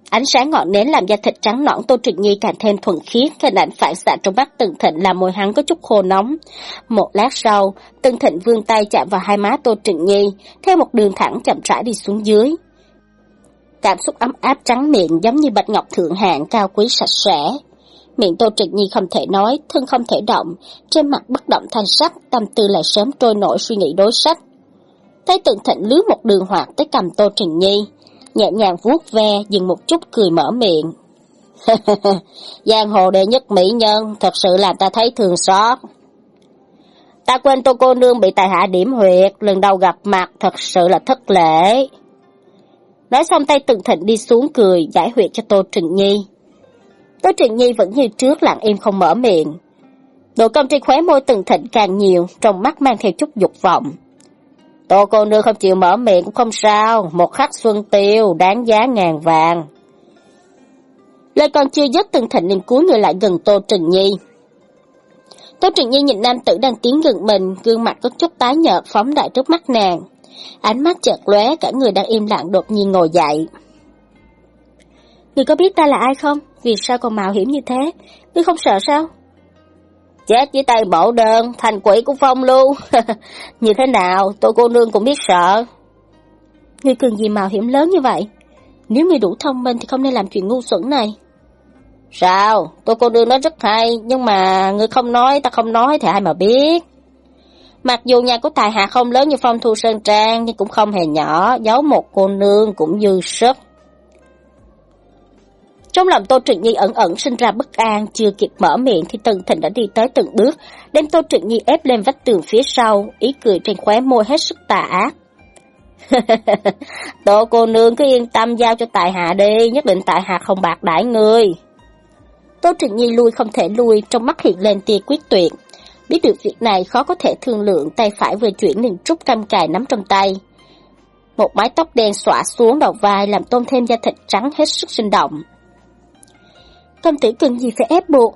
Ánh sáng ngọn nến làm da thịt trắng nõn Tô Trịnh Nhi càng thêm thuần khiết, hình ảnh phản xạ trong mắt Tần Thịnh làm môi hắn có chút khô nóng. Một lát sau, Tần Thịnh vươn tay chạm vào hai má Tô Trịnh Nhi, theo một đường thẳng chậm rãi đi xuống dưới. Cảm xúc ấm áp trắng miệng giống như bạch ngọc thượng hạng cao quý sạch sẽ. Miệng Tô Trịnh Nhi không thể nói, thân không thể động, trên mặt bất động thanh sắc, tâm tư lại sớm trôi nổi suy nghĩ đối sách. Thấy Tần Thịnh lướt một đường hoạt tới cầm Tô Trịnh Nhi, nhẹ nhàng vuốt ve, dừng một chút cười mở miệng. Giang hồ đệ nhất mỹ nhân, thật sự làm ta thấy thường xót. Ta quên tô cô nương bị tài hạ điểm huyệt, lần đầu gặp mặt thật sự là thất lễ. Nói xong tay từng thịnh đi xuống cười, giải huyệt cho Tô trịnh Nhi. Tô trịnh Nhi vẫn như trước lặng im không mở miệng. Độ công trên khóe môi từng thịnh càng nhiều, trong mắt mang theo chút dục vọng. Tô cô nương không chịu mở miệng cũng không sao, một khắc xuân tiêu, đáng giá ngàn vàng. Lời còn chưa dứt từng thịnh liền cúi người lại gần Tô Trừng Nhi. Tô Trừng Nhi nhìn nam tử đang tiến gần mình, gương mặt có chút tái nhợt phóng đại trước mắt nàng. Ánh mắt chợt lóe, cả người đang im lặng đột nhiên ngồi dậy. người có biết ta là ai không? Vì sao còn mạo hiểm như thế? Ngươi không sợ sao? Chết với tay bộ đơn, thành quỷ của phong lưu. như thế nào, tôi cô nương cũng biết sợ. Ngươi cần gì mạo hiểm lớn như vậy? Nếu ngươi đủ thông minh thì không nên làm chuyện ngu xuẩn này. Sao? Tôi cô nương nói rất hay, nhưng mà ngươi không nói, ta không nói thì ai mà biết. Mặc dù nhà của tài hạ không lớn như phong thu sơn trang, nhưng cũng không hề nhỏ, giấu một cô nương cũng dư sức. Trong lòng Tô Trịnh Nhi ẩn ẩn sinh ra bất an, chưa kịp mở miệng thì Tần Thịnh đã đi tới từng bước, đem Tô Trịnh Nhi ép lên vách tường phía sau, ý cười trên khóe môi hết sức tà ác. Tô cô nương cứ yên tâm giao cho tại hạ đi, nhất định tại hạ không bạc đãi người. Tô Trịnh Nhi lui không thể lui, trong mắt hiện lên tia quyết tuyệt. Biết được việc này khó có thể thương lượng, tay phải vừa chuyển liền trúc cam cài nắm trong tay. Một mái tóc đen xõa xuống đầu vai làm tôn thêm da thịt trắng hết sức sinh động. Công tử cần gì phải ép buộc?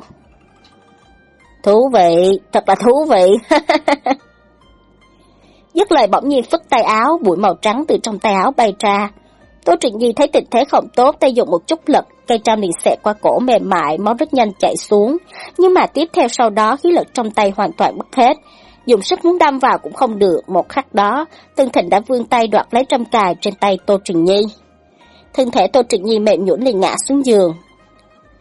Thú vị, thật là thú vị. Dứt lời bỗng nhiên phất tay áo, bụi màu trắng từ trong tay áo bay ra. Tô truyện Nhi thấy tình thế không tốt, tay dùng một chút lực, cây trăm liền xẹt qua cổ mềm mại, máu rất nhanh chảy xuống. Nhưng mà tiếp theo sau đó khí lực trong tay hoàn toàn mất hết. Dùng sức muốn đâm vào cũng không được, một khắc đó, Tân Thịnh đã vươn tay đoạt lấy trăm cài trên tay Tô truyện Nhi. Thân thể Tô truyện Nhi mềm nhũn liền ngã xuống giường.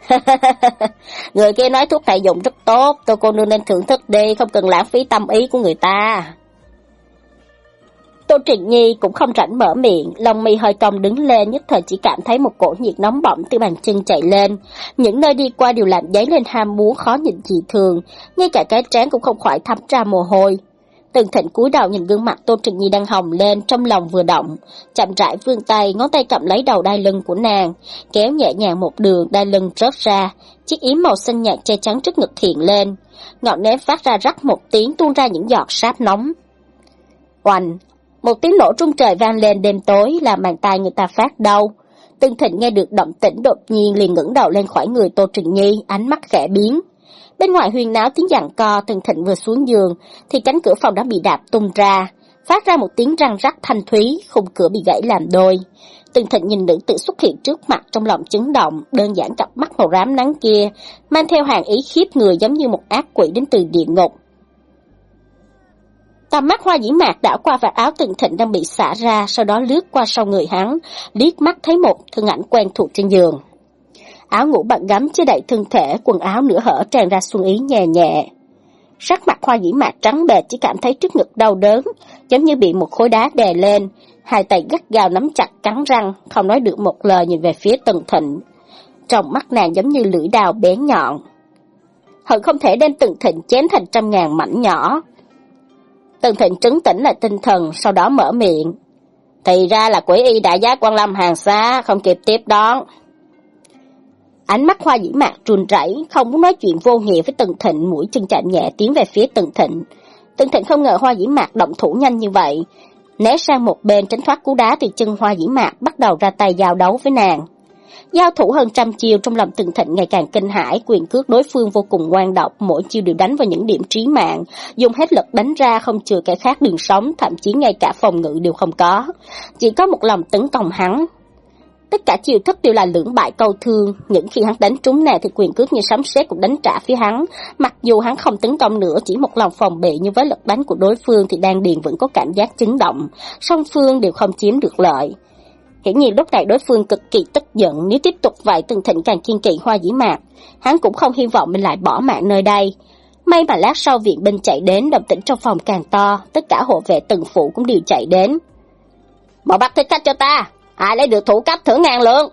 người kia nói thuốc thầy dùng rất tốt, tôi cô nương nên thưởng thức đi, không cần lãng phí tâm ý của người ta. Tô Trịnh Nhi cũng không rảnh mở miệng, lòng mì hơi cong đứng lên nhất thời chỉ cảm thấy một cổ nhiệt nóng bỏng từ bàn chân chạy lên. Những nơi đi qua đều làm giấy lên ham muốn khó nhịn dị thường, ngay cả cái trán cũng không khỏi thấm ra mồ hôi. Tần Thịnh cúi đầu nhìn gương mặt tôn trịnh Nhi đang hồng lên, trong lòng vừa động, chậm rãi vươn tay, ngón tay cầm lấy đầu đai lưng của nàng, kéo nhẹ nhàng một đường đai lưng rớt ra, chiếc yếm màu xanh nhạt che chắn trước ngực hiện lên, ngọn nến phát ra rắc một tiếng tuôn ra những giọt sáp nóng. Oanh, một tiếng nổ trung trời vang lên đêm tối làm bàn tay người ta phát đau. Tần Thịnh nghe được động tĩnh đột nhiên liền ngẩng đầu lên khỏi người Tô trịnh Nhi, ánh mắt khẽ biến. Bên ngoài huyền náo tiếng giằng co, tần Thịnh vừa xuống giường, thì cánh cửa phòng đã bị đạp tung ra, phát ra một tiếng răng rắc thanh thúy, khung cửa bị gãy làm đôi. tần Thịnh nhìn nữ tử xuất hiện trước mặt trong lòng chấn động, đơn giản cặp mắt màu rám nắng kia, mang theo hàng ý khiếp người giống như một ác quỷ đến từ địa ngục. Tầm mắt hoa dĩ mạc đảo qua vạt áo tần Thịnh đang bị xả ra, sau đó lướt qua sau người hắn, liếc mắt thấy một thân ảnh quen thuộc trên giường. Áo ngủ bằng gấm che đậy thân thể, quần áo nửa hở tràn ra xuân ý nhẹ nhẹ. Sắc mặt hoa dĩ mạc trắng bệt chỉ cảm thấy trước ngực đau đớn, giống như bị một khối đá đè lên, hai tay gắt gao nắm chặt cắn răng, không nói được một lời nhìn về phía Tần Thịnh. Trong mắt nàng giống như lưỡi đào bén nhọn. Hận không thể đem Tần Thịnh chém thành trăm ngàn mảnh nhỏ. Tần Thịnh trấn tĩnh lại tinh thần, sau đó mở miệng. Thì ra là quỷ y đại giá quan lâm hàng xa, không kịp tiếp đón. Ánh mắt hoa dĩ mạc trùn rẩy, không muốn nói chuyện vô nghĩa với Tần Thịnh, mũi chân chạm nhẹ tiến về phía Tần Thịnh. Tần Thịnh không ngờ hoa dĩ mạc động thủ nhanh như vậy, né sang một bên tránh thoát cú đá thì chân hoa dĩ mạc bắt đầu ra tay giao đấu với nàng. Giao thủ hơn trăm chiêu trong lòng Tần Thịnh ngày càng kinh hãi, quyền cước đối phương vô cùng ngoan độc, mỗi chiêu đều đánh vào những điểm trí mạng, dùng hết lực đánh ra không chừa kẻ khác đường sống, thậm chí ngay cả phòng ngự đều không có. Chỉ có một lòng tấn công hắn, Tất cả chiêu thức đều là lưỡng bại câu thương, những khi hắn đánh trúng nè thì quyền cước như sấm sét cũng đánh trả phía hắn. Mặc dù hắn không tấn công nữa, chỉ một lòng phòng bị nhưng với lực đánh của đối phương thì đang điền vẫn có cảm giác chấn động, song phương đều không chiếm được lợi. Hiển nhiên lúc này đối phương cực kỳ tức giận, nếu tiếp tục vậy từng thịnh càng kiên kỵ hoa dĩ mạc, hắn cũng không hy vọng mình lại bỏ mạng nơi đây. May mà lát sau viện binh chạy đến, động tĩnh trong phòng càng to, tất cả hộ vệ từng phụ cũng đều chạy đến. Bỏ bắt thích khách cho ta, ai lấy được thủ cấp thưởng ngàn lượng.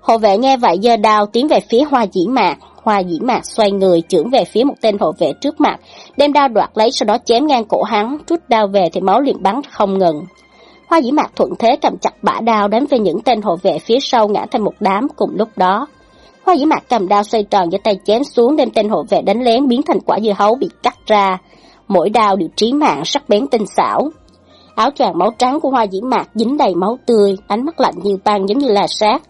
Hộ vệ nghe vậy giơ đao tiến về phía hoa dĩ mạc, hoa dĩ mạc xoay người trưởng về phía một tên hộ vệ trước mặt, đem đao đoạt lấy sau đó chém ngang cổ hắn, rút đao về thì máu liền bắn không ngừng. Hoa dĩ mạc thuận thế cầm chặt bả đao đánh về những tên hộ vệ phía sau ngã thành một đám cùng lúc đó. Hoa dĩ mạc cầm đao xoay tròn với tay chém xuống đem tên hộ vệ đánh lén biến thành quả dưa hấu bị cắt ra. Mỗi đao đều trí mạng sắc bén tinh xảo. Áo choàng máu trắng của hoa dĩ mạc dính đầy máu tươi, ánh mắt lạnh như băng giống như là sát,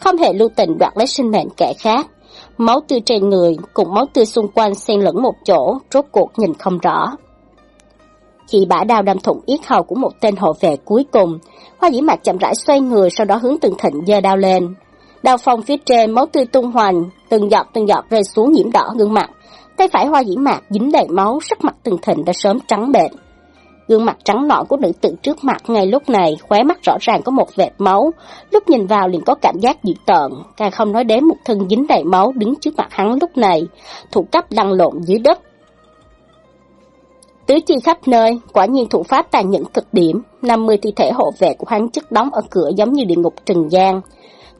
không hề lưu tình đoạt lấy sinh mệnh kẻ khác. Máu tươi trên người cùng máu tươi xung quanh xen lẫn một chỗ, rốt cuộc nhìn không rõ. Khi bả đao đâm thủng yết hầu của một tên hộ vệ cuối cùng, hoa dĩ mạc chậm rãi xoay người sau đó hướng từng thịnh giơ đao lên. Đao phong phía trên máu tươi tung hoành, từng giọt từng giọt rơi xuống nhiễm đỏ gương mặt. Tay phải hoa dĩ mạc dính đầy máu, sắc mặt từng thịnh đã sớm trắng bệch. Gương mặt trắng nõn của nữ tử trước mặt ngay lúc này, khóe mắt rõ ràng có một vệt máu, lúc nhìn vào liền có cảm giác dữ tợn, càng không nói đến một thân dính đầy máu đứng trước mặt hắn lúc này, thủ cấp lăn lộn dưới đất. Tứ chi khắp nơi, quả nhiên thủ pháp tàn nhẫn cực điểm, 50 thi thể hộ vệ của hắn chất đóng ở cửa giống như địa ngục trần gian.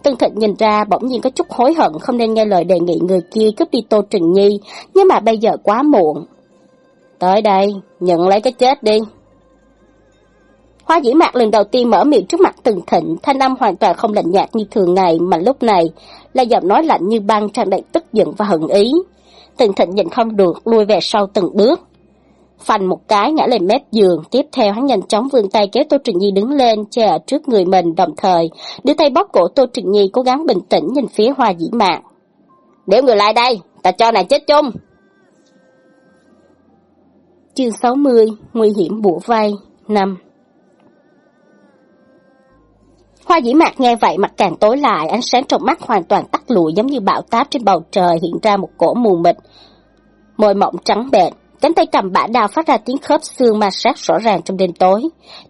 Tân Thịnh nhìn ra bỗng nhiên có chút hối hận không nên nghe lời đề nghị người kia cướp đi Tô Trừng Nhi, nhưng mà bây giờ quá muộn, Tới đây, nhận lấy cái chết đi. Hoa dĩ mạc lần đầu tiên mở miệng trước mặt từng thịnh, thanh âm hoàn toàn không lạnh nhạt như thường ngày, mà lúc này là giọng nói lạnh như băng tràn đầy tức giận và hận ý. Từng thịnh nhìn không được, lui về sau từng bước. Phành một cái ngã lên mép giường, tiếp theo hắn nhanh chóng vươn tay kéo Tô Trịnh Nhi đứng lên, che ở trước người mình, đồng thời đưa tay bóp cổ Tô Trịnh Nhi cố gắng bình tĩnh nhìn phía hoa dĩ mạc. Nếu người lại đây, ta cho này chết chung. Chương 60 Nguy hiểm bủa vây 5 Hoa dĩ mạc nghe vậy mặt càng tối lại, ánh sáng trong mắt hoàn toàn tắt lụi giống như bão táp trên bầu trời hiện ra một cổ mù mịt. Môi mộng trắng bệch, cánh tay cầm bả đao phát ra tiếng khớp xương ma sát rõ ràng trong đêm tối.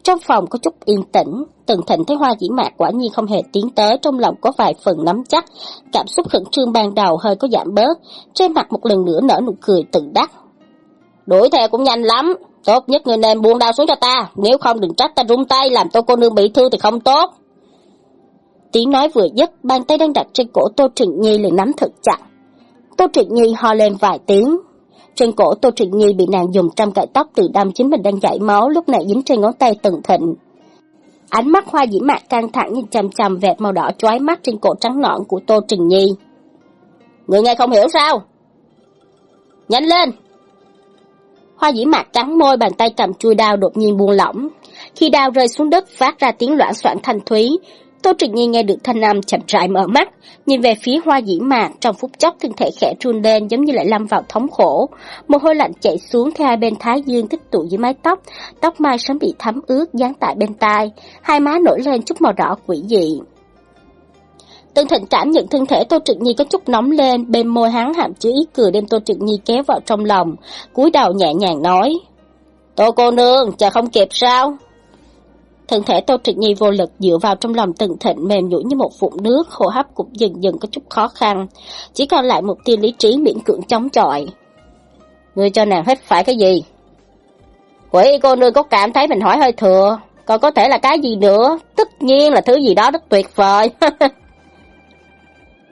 Trong phòng có chút yên tĩnh, từng thịnh thấy hoa dĩ mạc quả nhiên không hề tiến tới, trong lòng có vài phần nắm chắc, cảm xúc khẩn trương ban đầu hơi có giảm bớt, trên mặt một lần nữa nở nụ cười tự đắc, Đuổi theo cũng nhanh lắm, tốt nhất người nên buông đao xuống cho ta, nếu không đừng trách ta rung tay làm tô cô nương bị thương thì không tốt. Tiếng nói vừa dứt, bàn tay đang đặt trên cổ Tô Trịnh Nhi liền nắm thật chặt. Tô Trịnh Nhi ho lên vài tiếng, Trên cổ Tô Trịnh Nhi bị nàng dùng trăm cải tóc từ đâm chính mình đang chảy máu, lúc này dính trên ngón tay từng thịnh. Ánh mắt hoa dĩ mạc căng thẳng nhìn chằm chằm vẹt màu đỏ chói mắt trên cổ trắng nõn của Tô Trịnh Nhi. Người nghe không hiểu sao? Nhanh lên! Hoa dĩ mạc cắn môi bàn tay cầm chui đao đột nhiên buông lỏng. Khi đao rơi xuống đất phát ra tiếng loãng soạn thanh thúy, Tô Trịnh Nhi nghe được thanh âm chậm rãi mở mắt, nhìn về phía hoa dĩ mạc trong phút chốc thân thể khẽ run lên giống như lại lâm vào thống khổ. Mồ hôi lạnh chảy xuống theo hai bên thái dương tích tụ dưới mái tóc, tóc mai sớm bị thấm ướt dán tại bên tai, hai má nổi lên chút màu đỏ quỷ dị. Tân Thịnh cảm nhận thân thể Tô Trực Nhi có chút nóng lên, bên môi hắn hàm chứa ý cười đem Tô Trực Nhi kéo vào trong lòng, cúi đầu nhẹ nhàng nói. Tô cô nương, chờ không kịp sao? Thân thể Tô Trực Nhi vô lực dựa vào trong lòng từng Thịnh mềm nhũn như một vụn nước, hô hấp cũng dần dần có chút khó khăn, chỉ còn lại một tia lý trí miễn cưỡng chống chọi. Ngươi cho nàng hết phải cái gì? Quỷ cô nương có cảm thấy mình hỏi hơi thừa, còn có thể là cái gì nữa, tất nhiên là thứ gì đó rất tuyệt vời.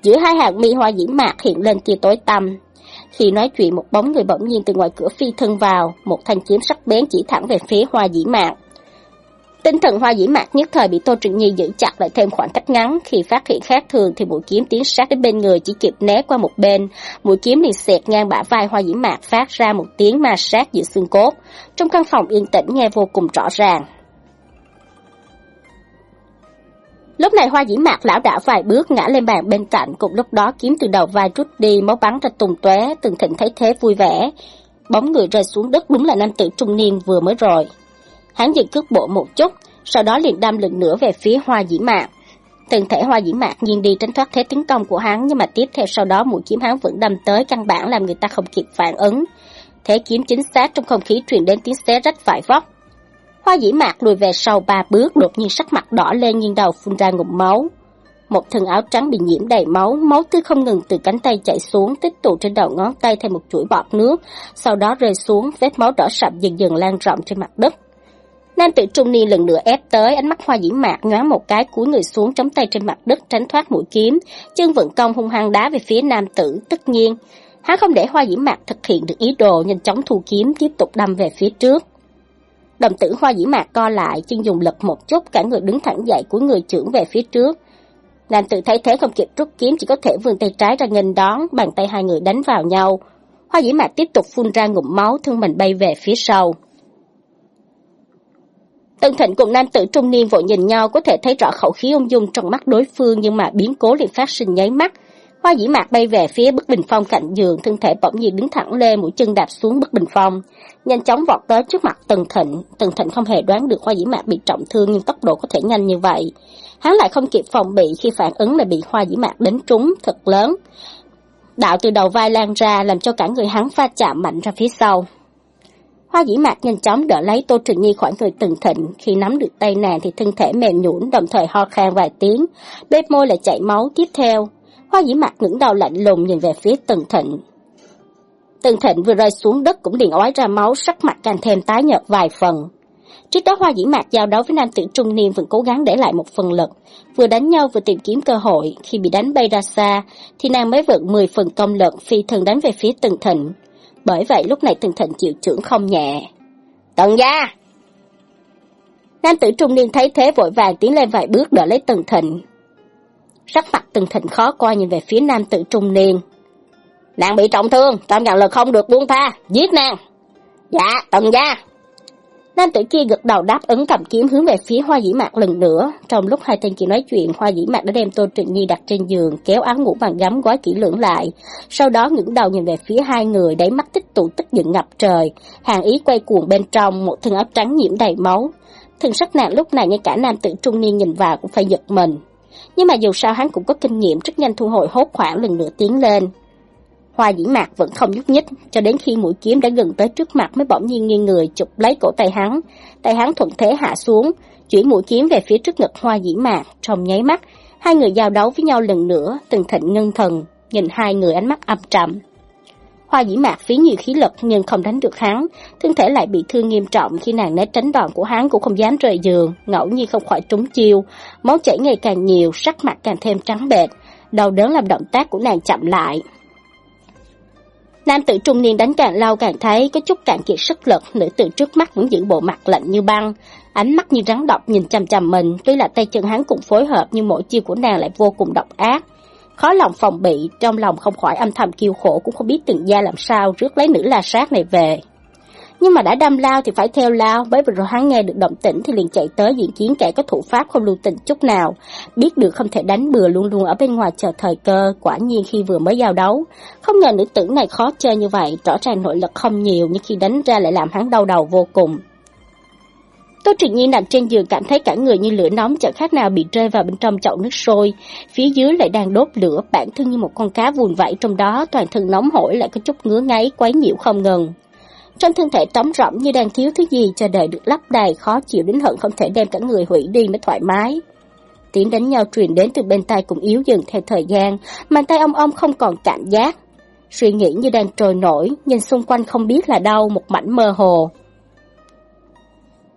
Giữa hai hàng mi hoa diễm mạc hiện lên tia tối tăm. Khi nói chuyện một bóng người bỗng nhiên từ ngoài cửa phi thân vào, một thanh kiếm sắc bén chỉ thẳng về phía hoa dĩ mạc. Tinh thần hoa dĩ mạc nhất thời bị Tô Trịnh Nhi giữ chặt lại thêm khoảng cách ngắn, khi phát hiện khác thường thì mũi kiếm tiến sát đến bên người chỉ kịp né qua một bên, mũi kiếm liền xẹt ngang bả vai hoa dĩ mạc phát ra một tiếng ma sát giữa xương cốt. Trong căn phòng yên tĩnh nghe vô cùng rõ ràng. Lúc này hoa dĩ mạc lão đảo vài bước ngã lên bàn bên cạnh, cùng lúc đó kiếm từ đầu vai rút đi, máu bắn ra tùng tóe, từng thịnh thấy thế vui vẻ. Bóng người rơi xuống đất đúng là nam tử trung niên vừa mới rồi. Hắn dừng cước bộ một chút, sau đó liền đâm lần nữa về phía hoa dĩ mạc. Từng thể hoa dĩ mạc nhìn đi tránh thoát thế tiến công của hắn, nhưng mà tiếp theo sau đó mũi kiếm hắn vẫn đâm tới căn bản làm người ta không kịp phản ứng. Thế kiếm chính xác trong không khí truyền đến tiếng xé rách vải vóc. Hoa dĩ mạc lùi về sau ba bước đột nhiên sắc mặt đỏ lên nghiêng đầu phun ra ngụm máu. Một thân áo trắng bị nhiễm đầy máu, máu tươi không ngừng từ cánh tay chảy xuống, tích tụ trên đầu ngón tay thêm một chuỗi bọt nước, sau đó rơi xuống, vết máu đỏ sậm dần dần lan rộng trên mặt đất. Nam tử trung niên lần nữa ép tới, ánh mắt hoa dĩ mạc nhoáng một cái cúi người xuống chống tay trên mặt đất tránh thoát mũi kiếm, chân vận công hung hăng đá về phía nam tử, tất nhiên. Hắn không để hoa dĩ mạc thực hiện được ý đồ nhanh chóng thu kiếm tiếp tục đâm về phía trước. Đồng tử hoa dĩ mạc co lại, chân dùng lực một chút, cả người đứng thẳng dậy của người trưởng về phía trước. Nam tử thấy thế không kịp rút kiếm, chỉ có thể vươn tay trái ra nghênh đón, bàn tay hai người đánh vào nhau. Hoa dĩ mạc tiếp tục phun ra ngụm máu, thân mình bay về phía sau. Tân Thịnh cùng nam tử trung niên vội nhìn nhau có thể thấy rõ khẩu khí ung dung trong mắt đối phương nhưng mà biến cố liền phát sinh nháy mắt. Hoa dĩ mạc bay về phía bức bình phong cạnh giường, thân thể bỗng nhiên đứng thẳng lên, mũi chân đạp xuống bức bình phong, nhanh chóng vọt tới trước mặt Tần Thịnh. Tần Thịnh không hề đoán được Hoa dĩ mạc bị trọng thương nhưng tốc độ có thể nhanh như vậy. Hắn lại không kịp phòng bị khi phản ứng lại bị Hoa dĩ mạc đánh trúng thật lớn. Đạo từ đầu vai lan ra làm cho cả người hắn pha chạm mạnh ra phía sau. Hoa dĩ mạc nhanh chóng đỡ lấy Tô Trình Nhi khỏi người Tần Thịnh, khi nắm được tay nàng thì thân thể mềm nhũn đồng thời ho khan vài tiếng, bếp môi lại chảy máu tiếp theo. Hoa dĩ mạc ngẩng đầu lạnh lùng nhìn về phía Tần Thịnh. Tần Thịnh vừa rơi xuống đất cũng liền ói ra máu, sắc mặt càng thêm tái nhợt vài phần. Trước đó Hoa dĩ mạc giao đấu với nam tử trung niên vẫn cố gắng để lại một phần lực, vừa đánh nhau vừa tìm kiếm cơ hội, khi bị đánh bay ra xa, thì nàng mới vận 10 phần công lực phi thường đánh về phía Tần Thịnh. Bởi vậy lúc này Tần Thịnh chịu trưởng không nhẹ. Tần gia! Nam tử trung niên thấy thế vội vàng tiến lên vài bước đỡ lấy Tần Thịnh. Sắc mặt Tần Thịnh khó coi nhìn về phía nam tử trung niên. Nàng bị trọng thương, trong nhận lực không được buông tha, giết nàng. Dạ, Tần gia! Nam tử kia gật đầu đáp ứng cầm kiếm hướng về phía hoa dĩ mạc lần nữa. Trong lúc hai tên kia nói chuyện, hoa dĩ mạc đã đem Tô Trịnh Nhi đặt trên giường, kéo áo ngủ bằng gấm gói kỹ lưỡng lại. Sau đó ngẩng đầu nhìn về phía hai người, đáy mắt tích tụ tức giận ngập trời. Hàng ý quay cuồng bên trong, một thân áo trắng nhiễm đầy máu. Thân sắc nàng lúc này ngay cả nam tử trung niên nhìn vào cũng phải giật mình. Nhưng mà dù sao hắn cũng có kinh nghiệm rất nhanh thu hồi hốt khoảng lần nữa tiến lên. Hoa dĩ mạc vẫn không nhúc nhích, cho đến khi mũi kiếm đã gần tới trước mặt mới bỗng nhiên nghiêng người chụp lấy cổ tay hắn. Tay hắn thuận thế hạ xuống, chuyển mũi kiếm về phía trước ngực hoa dĩ mạc, trong nháy mắt. Hai người giao đấu với nhau lần nữa, từng thịnh ngân thần, nhìn hai người ánh mắt âm trầm. Hoa dĩ mạc phí nhiều khí lực nhưng không đánh được hắn, thân thể lại bị thương nghiêm trọng khi nàng né tránh đòn của hắn cũng không dám rời giường, ngẫu nhiên không khỏi trúng chiêu, máu chảy ngày càng nhiều, sắc mặt càng thêm trắng bệch, đau đớn làm động tác của nàng chậm lại. Nam tử trung niên đánh càng lao càng thấy có chút cạn kiệt sức lực, nữ tử trước mắt vẫn giữ bộ mặt lạnh như băng, ánh mắt như rắn độc nhìn chằm chằm mình, tuy là tay chân hắn cũng phối hợp nhưng mỗi chiêu của nàng lại vô cùng độc ác. Khó lòng phòng bị, trong lòng không khỏi âm thầm kiêu khổ cũng không biết từng gia làm sao rước lấy nữ la sát này về. Nhưng mà đã đâm lao thì phải theo lao, bởi vì rồi hắn nghe được động tĩnh thì liền chạy tới diễn chiến kẻ có thủ pháp không lưu tình chút nào. Biết được không thể đánh bừa luôn luôn ở bên ngoài chờ thời cơ, quả nhiên khi vừa mới giao đấu. Không ngờ nữ tử này khó chơi như vậy, rõ ràng nội lực không nhiều nhưng khi đánh ra lại làm hắn đau đầu vô cùng. Tô Trịnh Nhi nằm trên giường cảm thấy cả người như lửa nóng chẳng khác nào bị rơi vào bên trong chậu nước sôi. Phía dưới lại đang đốt lửa, bản thân như một con cá vùn vẫy trong đó, toàn thân nóng hổi lại có chút ngứa ngáy, quấy nhiễu không ngừng. Trong thân thể trống rỗng như đang thiếu thứ gì chờ đợi được lấp đầy, khó chịu đến hận không thể đem cả người hủy đi mới thoải mái. Tiếng đánh nhau truyền đến từ bên tai cũng yếu dần theo thời gian, bàn tay ông ông không còn cảm giác. Suy nghĩ như đang trồi nổi, nhìn xung quanh không biết là đâu, một mảnh mơ hồ.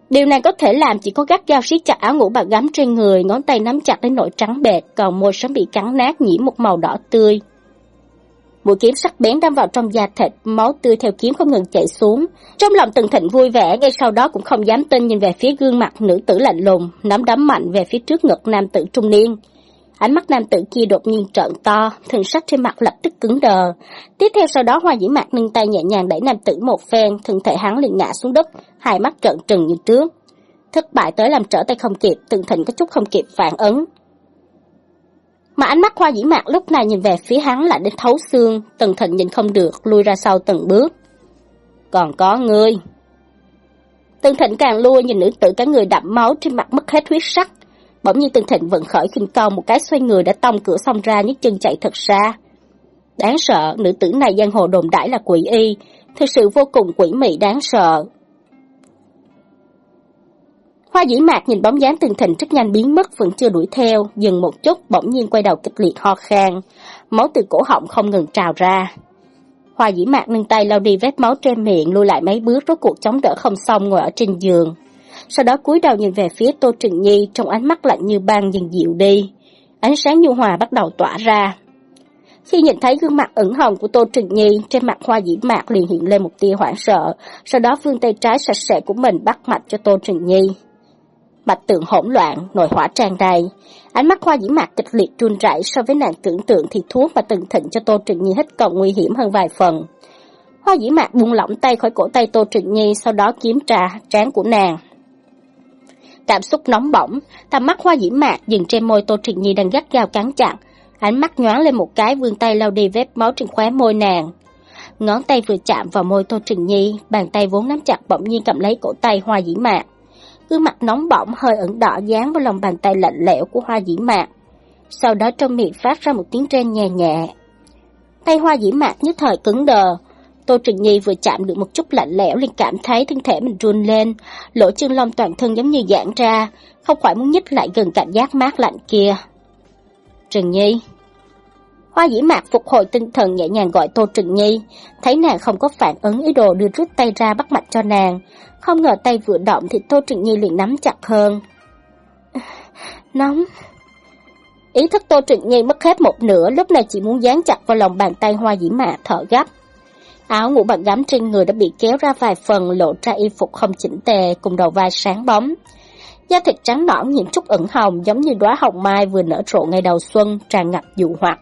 Điều này có thể làm chỉ có gắt gao siết chặt áo ngủ bạc gắm trên người, ngón tay nắm chặt đến nỗi trắng bệt, còn môi sớm bị cắn nát nhiễm một màu đỏ tươi. Mũi kiếm sắc bén đâm vào trong da thịt, máu tươi theo kiếm không ngừng chảy xuống. Trong lòng Tần Thịnh vui vẻ, ngay sau đó cũng không dám tin nhìn về phía gương mặt nữ tử lạnh lùng, nắm đấm mạnh về phía trước ngực nam tử trung niên. Ánh mắt nam tử kia đột nhiên trợn to, thần sắc trên mặt lập tức cứng đờ. Tiếp theo sau đó hoa dĩ mạc nâng tay nhẹ nhàng đẩy nam tử một phen, thân thể hắn liền ngã xuống đất, hai mắt trợn trừng như trước. Thất bại tới làm trở tay không kịp, Tần Thịnh có chút không kịp phản ứng. Mà ánh mắt hoa dĩ mạc lúc này nhìn về phía hắn lại đến thấu xương, Tần Thịnh nhìn không được, lui ra sau từng bước. Còn có ngươi. Tần Thịnh càng lui nhìn nữ tử cả người đậm máu trên mặt mất hết huyết sắc, Bỗng nhiên Tần Thịnh vận khởi khinh công một cái xoay người đã tông cửa xong ra nhấc chân chạy thật xa. Đáng sợ, nữ tử này giang hồ đồn đãi là quỷ y, thực sự vô cùng quỷ mị đáng sợ. Hoa dĩ mạc nhìn bóng dáng Tần Thịnh rất nhanh biến mất vẫn chưa đuổi theo, dừng một chút bỗng nhiên quay đầu kịch liệt ho khan, máu từ cổ họng không ngừng trào ra. Hoa dĩ mạc nâng tay lau đi vết máu trên miệng, lui lại mấy bước rốt cuộc chống đỡ không xong ngồi ở trên giường sau đó cúi đầu nhìn về phía Tô Trừng Nhi trong ánh mắt lạnh như băng dần dịu đi. Ánh sáng nhu hòa bắt đầu tỏa ra. Khi nhìn thấy gương mặt ửng hồng của Tô Trừng Nhi, trên mặt hoa dĩ mạc liền hiện lên một tia hoảng sợ, sau đó vươn tay trái sạch sẽ của mình bắt mạch cho Tô Trừng Nhi. Bạch tượng hỗn loạn, nội hỏa tràn đầy. Ánh mắt hoa dĩ mạc kịch liệt run rẩy so với nàng tưởng tượng thì thuốc mà từng thịnh cho Tô trịnh Nhi hết còn nguy hiểm hơn vài phần. Hoa dĩ mạc buông lỏng tay khỏi cổ tay Tô trịnh Nhi, sau đó kiếm trà trán của nàng cảm xúc nóng bỏng, tầm mắt hoa dĩ mạc dừng trên môi Tô Trịnh Nhi đang gắt gao cắn chặt, ánh mắt nhoáng lên một cái vươn tay lau đi vết máu trên khóe môi nàng. Ngón tay vừa chạm vào môi Tô Trịnh Nhi, bàn tay vốn nắm chặt bỗng nhiên cầm lấy cổ tay hoa dĩ mạc. Gương mặt nóng bỏng hơi ẩn đỏ dán vào lòng bàn tay lạnh lẽo của hoa dĩ mạc. Sau đó trong miệng phát ra một tiếng rên nhẹ nhẹ. Tay hoa dĩ mạc nhất thời cứng đờ, Tô Trừng Nhi vừa chạm được một chút lạnh lẽo liền cảm thấy thân thể mình run lên, lỗ chân lông toàn thân giống như giãn ra, không khỏi muốn nhích lại gần cảm giác mát lạnh kia. Trừng Nhi Hoa dĩ mạc phục hồi tinh thần nhẹ nhàng gọi Tô Trừng Nhi, thấy nàng không có phản ứng ý đồ đưa rút tay ra bắt mạch cho nàng, không ngờ tay vừa động thì Tô Trừng Nhi liền nắm chặt hơn. Nóng... Ý thức Tô Trừng Nhi mất hết một nửa, lúc này chỉ muốn dán chặt vào lòng bàn tay hoa dĩ mạc thở gấp. Áo ngủ bằng gắm trên người đã bị kéo ra vài phần lộ ra y phục không chỉnh tề cùng đầu vai sáng bóng. Da thịt trắng nõn nhiễm chút ửng hồng giống như đóa hồng mai vừa nở rộ ngày đầu xuân tràn ngập dụ hoặc.